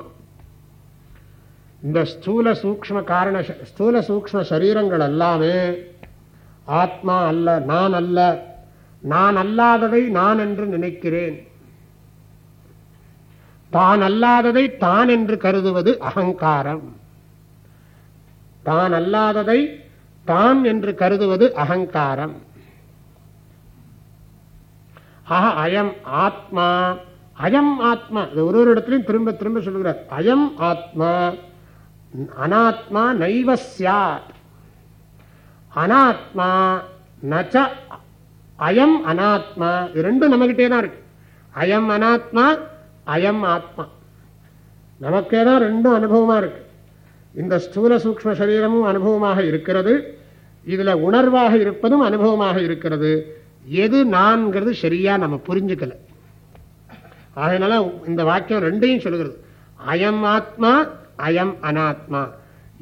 இந்த ஸ்தூல சூக்ம காரண ஸ்தூல சூக்ம சரீரங்கள் எல்லாமே ஆத்மா அல்ல நான் அல்ல நான் அல்லாததை நான் என்று நினைக்கிறேன். தான் அல்லாததை தான் என்று கருதுவது அகங்காரம். தான் அல்லாததை தான் என்று கருதுவது அகங்காரம். ஆக அயம் ஆத்மா அயம் ஆத்மா. இது ஒரு ஒரு இடத்துலையும் திரும்ப திரும்ப சொல்லுகிறார். அயம் ஆத்மா. அனாத்மா நைவ சாத். அனாத்மா நச்ச அயம் அனாத்மா. இது ரெண்டும் நம்மகிட்டே தான் இருக்கு. அயம் அனாத்மா அயம் ஆத்மா. நமக்கே தான் ரெண்டும் அனுபவமா இருக்கு. இந்த ஸ்தூல சூக்ம சரீரமும் அனுபவமாக இருக்கிறது. இதுல உணர்வாக இருப்பதும் அனுபவமாக இருக்கிறது. எது நான்கிறது சரியா நம்ம புரிஞ்சுக்கல. அதனால இந்த வாக்கியம் ரெண்டையும் சொல்லுகிறது. அயம் ஆத்மா அயம் அனாத்மா.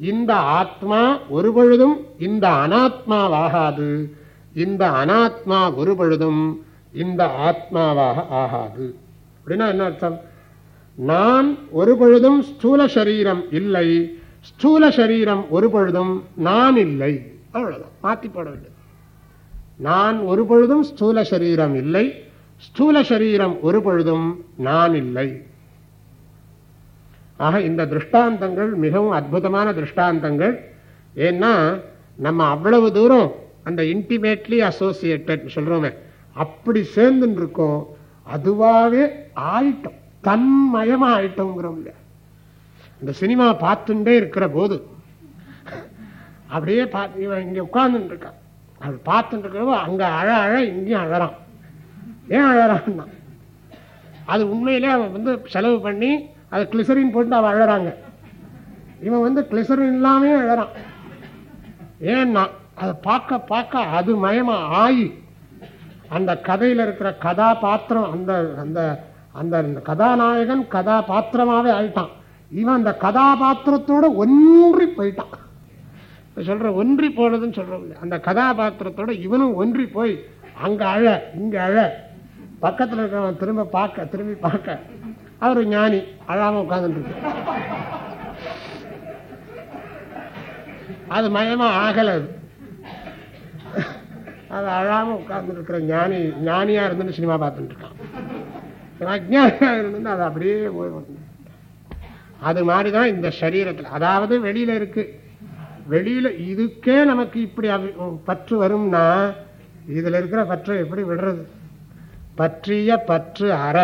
இந்த ஆத்மா ஒரு பொழுதும் இந்த அனாத்மாவாகாது. இந்த அனாத்மா ஒரு பொழுதும் இந்த ஆத்மாவாக ஆகாது. அப்படின்னா என்ன அர்த்தம்? நான் ஒரு பொழுதும் ஸ்தூல சரீரம் இல்லை. ஸ்தூல சரீரம் ஒரு பொழுதும் நான் இல்லை. அவ்வளவுதான். மாற்றி போட நான் ஒரு பொழுதும் ஸ்தூல சரீரம் இல்லை. ஸ்தூல சரீரம் ஒரு பொழுதும் நான் இல்லை. ஆக இந்த திருஷ்டாந்தங்கள் மிகவும் அற்புதமான திருஷ்டாந்தங்கள். ஏன்னா நம்ம அவ்வளவு தூரம் அந்த இன்டிமேட்லி அசோசியேட்டட் சொல்கிறோமே அப்படி சேர்ந்துன்னு இருக்கோம் அதுவாகவே ஆயிட்டோம். தன்மயமாக ஆயிட்டோங்கிறோம் இல்லையா இந்த சினிமா பார்த்துட்டே இருக்கிற போது அப்படியே பார்த்து இவன் இங்கே உட்கார்ந்துட்டு இருக்கான் அது பார்த்துட்டு இருக்கிறப்போ அங்கே அழ அழ இங்கேயும் அழறான். ஏன் அழறான்னா அது உண்மையிலே அவன் வந்து செலவு பண்ணி அதை கிளிசரின் போட்டு அவள் அழறாங்க. இவன் வந்து கிளிசரின் இல்லாமே அழறான். ஏன்னா அதை பார்க்க பார்க்க அது மயமா ஆயி அந்த கதையில் இருக்கிற கதாபாத்திரம் அந்த அந்த அந்த கதாநாயகன் கதாபாத்திரமாவே ஆயிட்டான். இவன் அந்த கதாபாத்திரத்தோட ஒன்றி போயிட்டான். இப்போ சொல்கிற ஒன்றி போனதுன்னு சொல்கிறோம் அந்த கதாபாத்திரத்தோட இவனும் ஒன்றி போய் அங்கே அழ இங்கே அழ. பக்கத்தில் இருக்கிறவன் திரும்ப பார்க்க திரும்பி பார்க்க அவர் ஞானி. அழாம உட்கார்ந்துட்டு அது மயமா ஆகல அது. அது அழாம உட்கார்ந்துட்டு இருக்கிற ஞானி ஞானியா இருந்துன்னு சினிமா பார்த்துட்டு இருக்கான் இவன் இருந்து அது அப்படியே போய் அது மாதிரிதான் இந்த சரீரத்தில். அதாவது வெளியில இருக்கு. வெளியில இதுக்கே நமக்கு இப்படி பற்று வரும்னா இதுல இருக்கிற பற்றை எப்படி விடுறது? பற்றிய பற்று அற.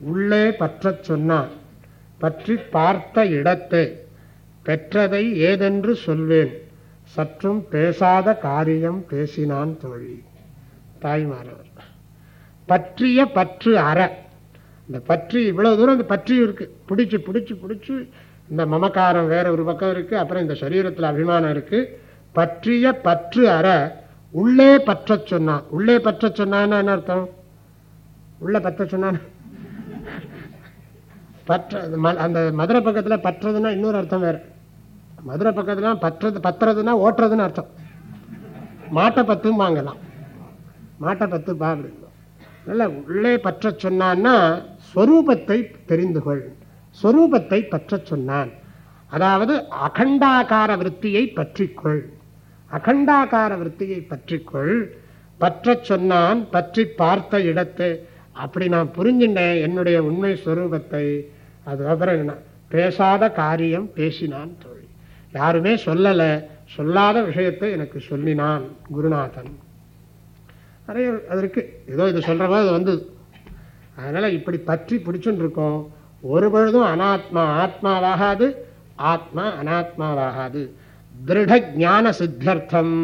உள்ளே பற்றச் சொன்னான் பற்றி பார்த்த இடத்தை பெற்றதை ஏதென்று சொல்வேன். சற்றும் பேசாத காரியம் பேசினான் தோழி. தாய்மாரவர் பற்றிய பற்று அற. இந்த பற்றி இவ்வளவு தூரம் இந்த பற்றி இருக்கு. பிடிச்சு பிடிச்சு பிடிச்சு. இந்த மமக்காரம் வேற ஒரு பக்கம் இருக்கு. அப்புறம் இந்த சரீரத்தில் அபிமானம் இருக்கு. பற்றிய பற்று அற உள்ளே பற்ற சொன்னான். உள்ளே பற்ற சொன்னான்னு என்ன அர்த்தம்? உள்ள பற்ற சொன்னான் பற்ற ம- அந்த மதுரை பக்கத்துல பற்றதுன்னா இன்னொரு அர்த்தம் வேறு. மதுரை பக்கத்துல பற்றது பத்துறதுன்னா ஓட்டுறதுன்னு அர்த்தம். மாட்டை பத்தும் வாங்கலாம். மாட்டை பத்து பா நல்ல உள்ளே பற்ற சொன்னான்னா ஸ்வரூபத்தை தெரிந்து கொள். ஸ்வரூபத்தை பற்ற சொன்னான். அதாவது அகண்டாகார விற்த்தியை பற்றிக்கொள் அகண்டாகார விற்த்தியை பற்றிக்கொள் பற்ற சொன்னான் பற்றி பார்த்த இடத்தை. அப்படி நான் புரிஞ்சின்றேன் என்னுடைய உண்மை ஸ்வரூபத்தை அதுக்கப்புறம் என்ன? பேசாத காரியம் பேசினான் தோழி. யாருமே சொல்லலை. சொல்லாத விஷயத்தை எனக்கு சொல்லினான் குருநாதன். நிறைய அது இருக்கு ஏதோ இது சொல்கிற மாதிரி அது வந்தது. அதனால் இப்படி பற்றி பிடிச்சுன்னு இருக்கோம் ஒரு பொழுதும் அனாத்மா ஆத்மாவாகாது ஆத்மா அனாத்மாவாகாது. திருட ஞான சித்தியர்த்தம்.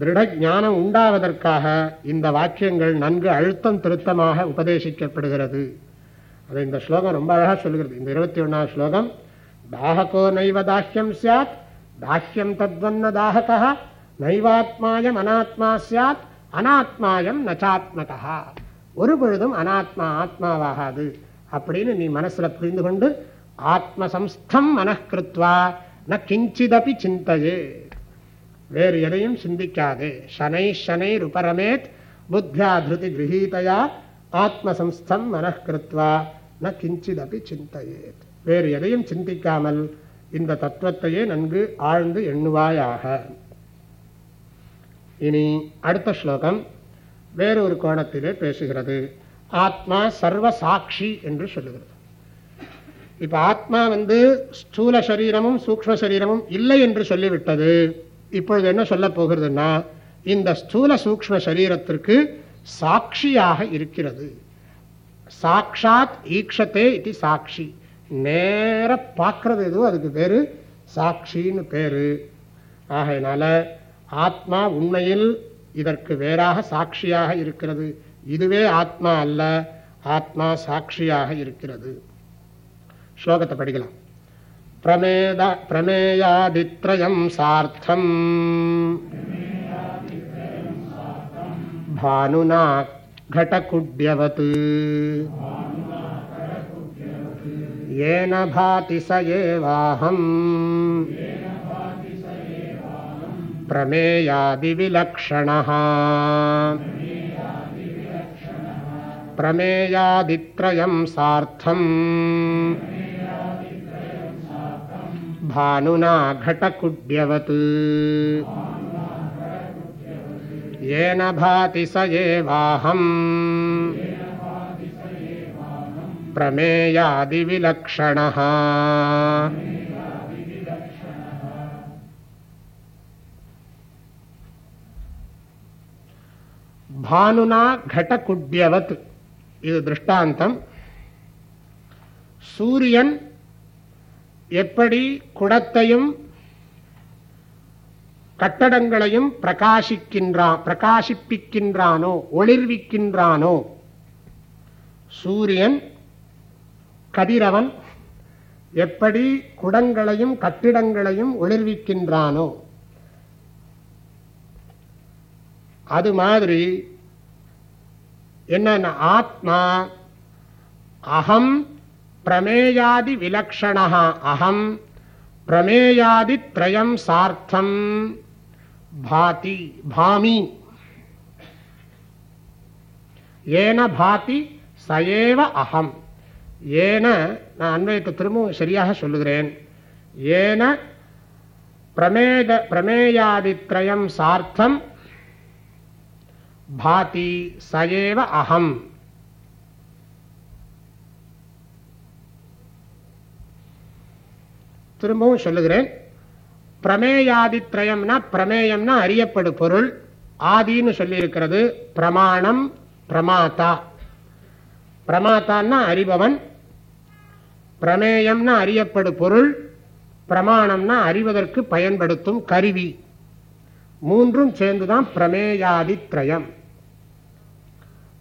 திருட ஞானம் உண்டாவதற்காக இந்த வாக்கியங்கள் நன்கு அழுத்தம் திருத்தமாக உபதேசிக்கப்படுகிறது. அதை இந்த ஸ்லோகம் ரொம்ப அழகாக சொல்லுகிறது. இந்த இருபத்தி ஒன்னாவது ஸ்லோகம் தாககோ நைவ தாஹ்யம் சாத் தாஹ்யம் தத்வன்ன தாககா நைவாத்மாயம் அனாத்மா சாத் அனாத்மாயம் நச்சாத்மகா ஒரு பொழுதும் அனாத்மா ஆத்மாவாகாது அப்படின்னு நீ மனசில் புரிந்து கொண்டு ஆத்மசம்ஸ்தம் மனக்கிருத்வா ந கிஞ்சிதபி சிந்தையே வேறு எதையும் சிந்திக்காதே சனை சனை உபரமேத் புத்தியா திருதி கிரகீதையா ஆத்மசம்ஸ்தம் மனக்கிருத்வா ந கிஞ்சிதபி சிந்தையே வேறு எதையும் சிந்திக்காமல் இந்த தத்துவத்தையே நன்கு ஆழ்ந்து எண்ணுவாயாக. இனி அடுத்த ஸ்லோகம் வேறொரு கோணத்திலே பேசுகிறது. ஆத்மா சர்வ சாட்சி என்று சொல்லுகிறது. இப்ப ஆத்மா வந்து ஸ்தூல சரீரமும் சூக்ஷ்ம சரீரமும் இல்லை என்று சொல்லிவிட்டது. இப்பொழுது என்ன சொல்ல போகிறதுன்னா இந்த ஸ்தூல சூக்ஷ்ம சரீரத்திற்கு சாட்சியாக இருக்கிறது. சாக்ஷாத் ஈக்ஷத்தே இது சாட்சி நேர பார்க்கறது எதுவும் அதுக்கு பேரு சாட்சின்னு பேரு. ஆகையினால ஆத்மா உண்மையில் இதற்கு வேறாக சாட்சியாக இருக்கிறது. இதுவே ஆத்மா அல்ல ஆத்மா சாட்சியாக இருக்கிறது. ஸ்லோகத்தை படிக்கலாம். பிரமேத பிரமேயாதித்ரயம் சார்த்தம். பானுனா घटकुड्यवत् येन भाति स एवाहम् प्रमेयादिविलक्षणः। प्रमेयादित्रयं सार्थम्। भानुना घटकुड्यवत् येन भाति स एवाहम् प्रमेयादिविलक्षणः பானுனா கடகுட்யவத் இது திருஷ்டாந்தம் சூரியன் எப்படி குடத்தையும் கட்டடங்களையும் பிரகாசிக்கின்றான் பிரகாசிப்பிக்கின்றானோ ஒளிர்விக்கின்றானோ? சூரியன் கதிரவன் எப்படி குடங்களையும் கட்டிடங்களையும் ஒளிர்விக்கின்றானோ? அது மாதிரி என்னென்ன ஆத்மா அகம் பிரமேயாதி விலக்ஷணா அகம் பிரமேயாதி திரயம் சார்த்தம். பாதி பாமி ஏன பாதி சயேவ அகம் ஏன நான் அன்வயத்தை திரும்பவும் சரியாக சொல்லுகிறேன் ஏன பிரமேத பிரமேயாதித்ரயம் சார்த்தம் பாதி சயேவ அகம் திரும்பவும் சொல்லுகிறேன் பிரமேயாதித்ரயம்னா பிரமேயம்னா அறியப்படு பொருள். ஆதின்னு சொல்லியிருக்கிறது பிரமாணம் பிரமாதா. பிரமாத்தான்னா அறிபவன். பிரமேயம்னா அறியப்படு பொருள். பிரமாணம்னா அறிவதற்கு பயன்படுத்தும் கருவி. மூன்றும் சேர்ந்துதான் பிரமேயாதித்ரயம்.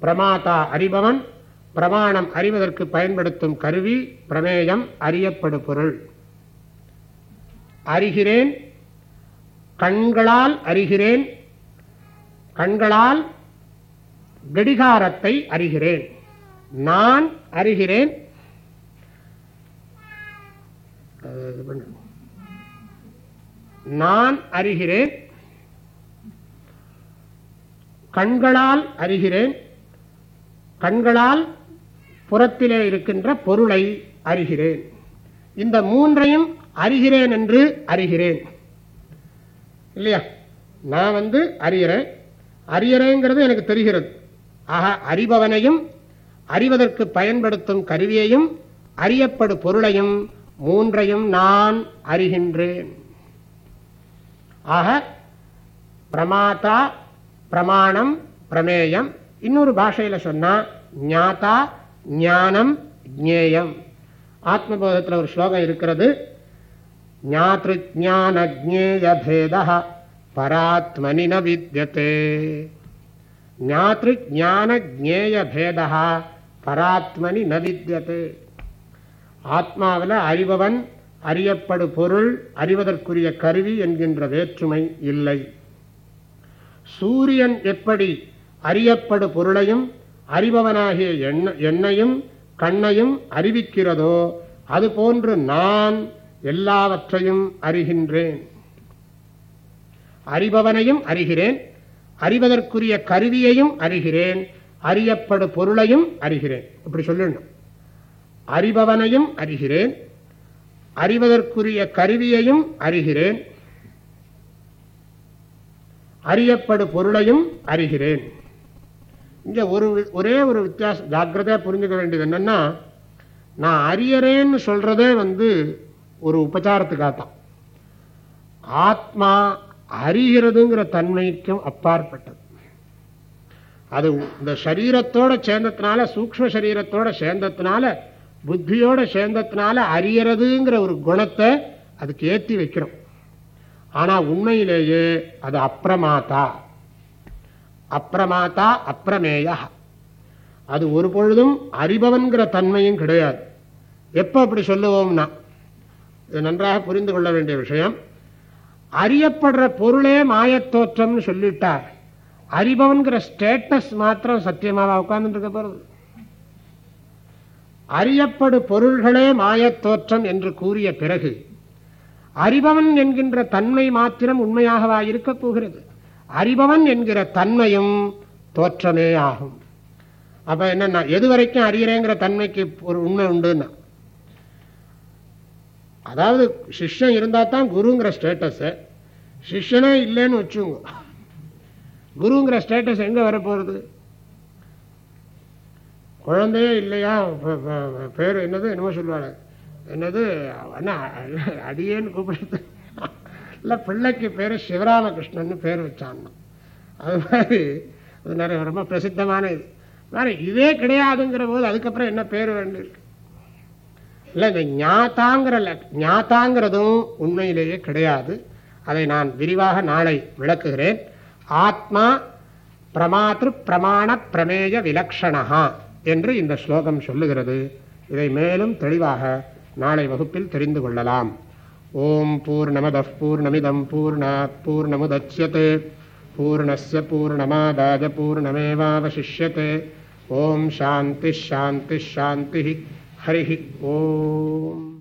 பிரமாதா அறிபவன் பிரமாணம் அறிவதற்கு பயன்படுத்தும் கருவி பிரமேயம் அறியப்படு பொருள். அறிகிறேன் கண்களால் அறிகிறேன் கண்களால் கடிகாரத்தை அறிகிறேன். நான் அறிகிறேன். நான் அறிகிறேன். கண்களால் அறிகிறேன். கண்களால் புறத்திலே இருக்கின்ற பொருளை அறிகிறேன். இந்த மூன்றையும் அறிகிறேன் என்று அறிகிறேன். இல்லையா? நான் வந்து அறிகிறேன் அறியறேங்கிறது எனக்கு தெரிகிறது. ஆக அறிபவனையும் அறிவதற்கு பயன்படுத்தும் கருவியையும் அறியப்படு பொருளையும் மூன்றையும் நான் அறிகின்றேன். ஆக பிரமாதா பிரமாணம் பிரமேயம். இன்னொரு பாஷையில சொன்னா ஞாதா ஞானம் ஜேயம் ஆத்மபோதத்தில் ஒரு ஸ்லோகம் இருக்கிறது. ஞாத்ருஜான ஜேய பராத்மனி ந வித்தியதே ஞாத்ருஜான பராத்மனி ந வித்தியதே ஆத்மாவில் அறிபவன் அறியப்படு பொருள் அறிவதற்குரிய கருவி என்கின்ற வேற்றுமை இல்லை. சூரியன் எப்படி அறியப்படு பொருளையும் அறிபவனாகிய என்னையும் கண்ணையும் அறிவிக்கிறதோ அதுபோன்று நான் எல்லாவற்றையும் அறிகின்றேன். அறிபவனையும் அறிகிறேன். அறிவதற்குரிய கருவியையும் அறிகிறேன். அறியப்படு பொருளையும் அறிகிறேன். இப்படி சொல்லணும் அறிபவனையும் அறிகிறேன். அறிவதற்குரிய கருவியையும் அறிகிறேன். அறியப்படு பொருளையும் அறிகிறேன். இங்க ஒரு ஒரே ஒரு வித்தியாசம் ஜாக்கிரதையா புரிஞ்சுக்க வேண்டியது என்னன்னா நான் அறியறேன்னு சொல்றதே வந்து ஒரு உபச்சாரத்துக்காகத்தான். ஆத்மா அறிகிறதுங்கிற தன்மைக்கும் அப்பாற்பட்டது. அது இந்த சரீரத்தோட சேர்ந்ததுனால சூக்ம சரீரத்தோட சேர்ந்ததுனால புத்தியோட சேர்ந்ததுனால அறியறதுங்கிற ஒரு குணத்தை அதுக்கு ஏற்றி வைக்கிறோம். ஆனா உண்மையிலேயே அது அப்பிரமாதா அப்பிரமாதா அப்பிரமேய அது ஒரு பொழுதும் அறிபவன்கிற தன்மையும் கிடையாது. எப்போ அப்படி சொல்லுவோம்னா இது நன்றாக புரிந்து கொள்ள வேண்டிய விஷயம். அறியப்படுற பொருளே மாயத்தோற்றம்னு சொல்லிட்டார். அறிபவன்கிற ஸ்டேட்டஸ் மாத்திரம் சத்தியமாக உட்கார்ந்து இருக்க போறது. அறியப்படு பொருள்களே மாயத்தோற்றம் என்று கூறிய பிறகு அறிபவன் என்கின்ற தன்மை மாத்திரம் உண்மையாகவா இருக்க போகிறது? அறிபவன் என்கிற தன்மையும் தோற்றமே ஆகும். அப்ப என்னன்னா எது வரைக்கும் தன்மைக்கு ஒரு உண்மை உண்டுன்னா அதாவது சிஷ்யம் இருந்தா தான் குருங்கிற ஸ்டேட்டஸ் சிஷ்யனே இல்லைன்னு வச்சுங்க குருங்கிற ஸ்டேட்டஸ் எங்கே வரப்போகிறது குழந்தையே இல்லையா? பேர் என்னது? என்னமோ சொல்லுவாங்க. என்னது? என்ன அடியேன்னு கூப்பிடுறது. இல்லை பிள்ளைக்கு பேர் சிவராமகிருஷ்ணன் பேர் வச்சான் அது மாதிரி அது நிறைய ரொம்ப பிரசித்தமான இது. வேறு இதே கிடையாதுங்கிற போது அதுக்கப்புறம் என்ன பேர் வேண்டியிருக்கு? இல்லை இந்த ஞாத்தாங்கிற ஞாத்தாங்கிறதும் உண்மையிலேயே கிடையாது. அதை நான் விரிவாக நாளை விளக்குகிறேன். ஆத்மா பிரமாத்திரு பிரமாண பிரமேய விலக்ஷணா என்று இந்த ஸ்லோகம் சொல்லுகிறது. இதை மேலும் தெளிவாக நாளை வகுப்பில் தெரிந்து கொள்ளலாம். ஓம் பூர்ணமத பூர்ணமிதம் பூர்ணாத் பூர்ணமுதட்சியते பூர்ணஸ்ய பூர்ணமாதாஜ பூர்ணமேவாவசிஷ்யते ஓம் சாந்தி ஷாந்தி ஷாந்தி ஹரி ஓம்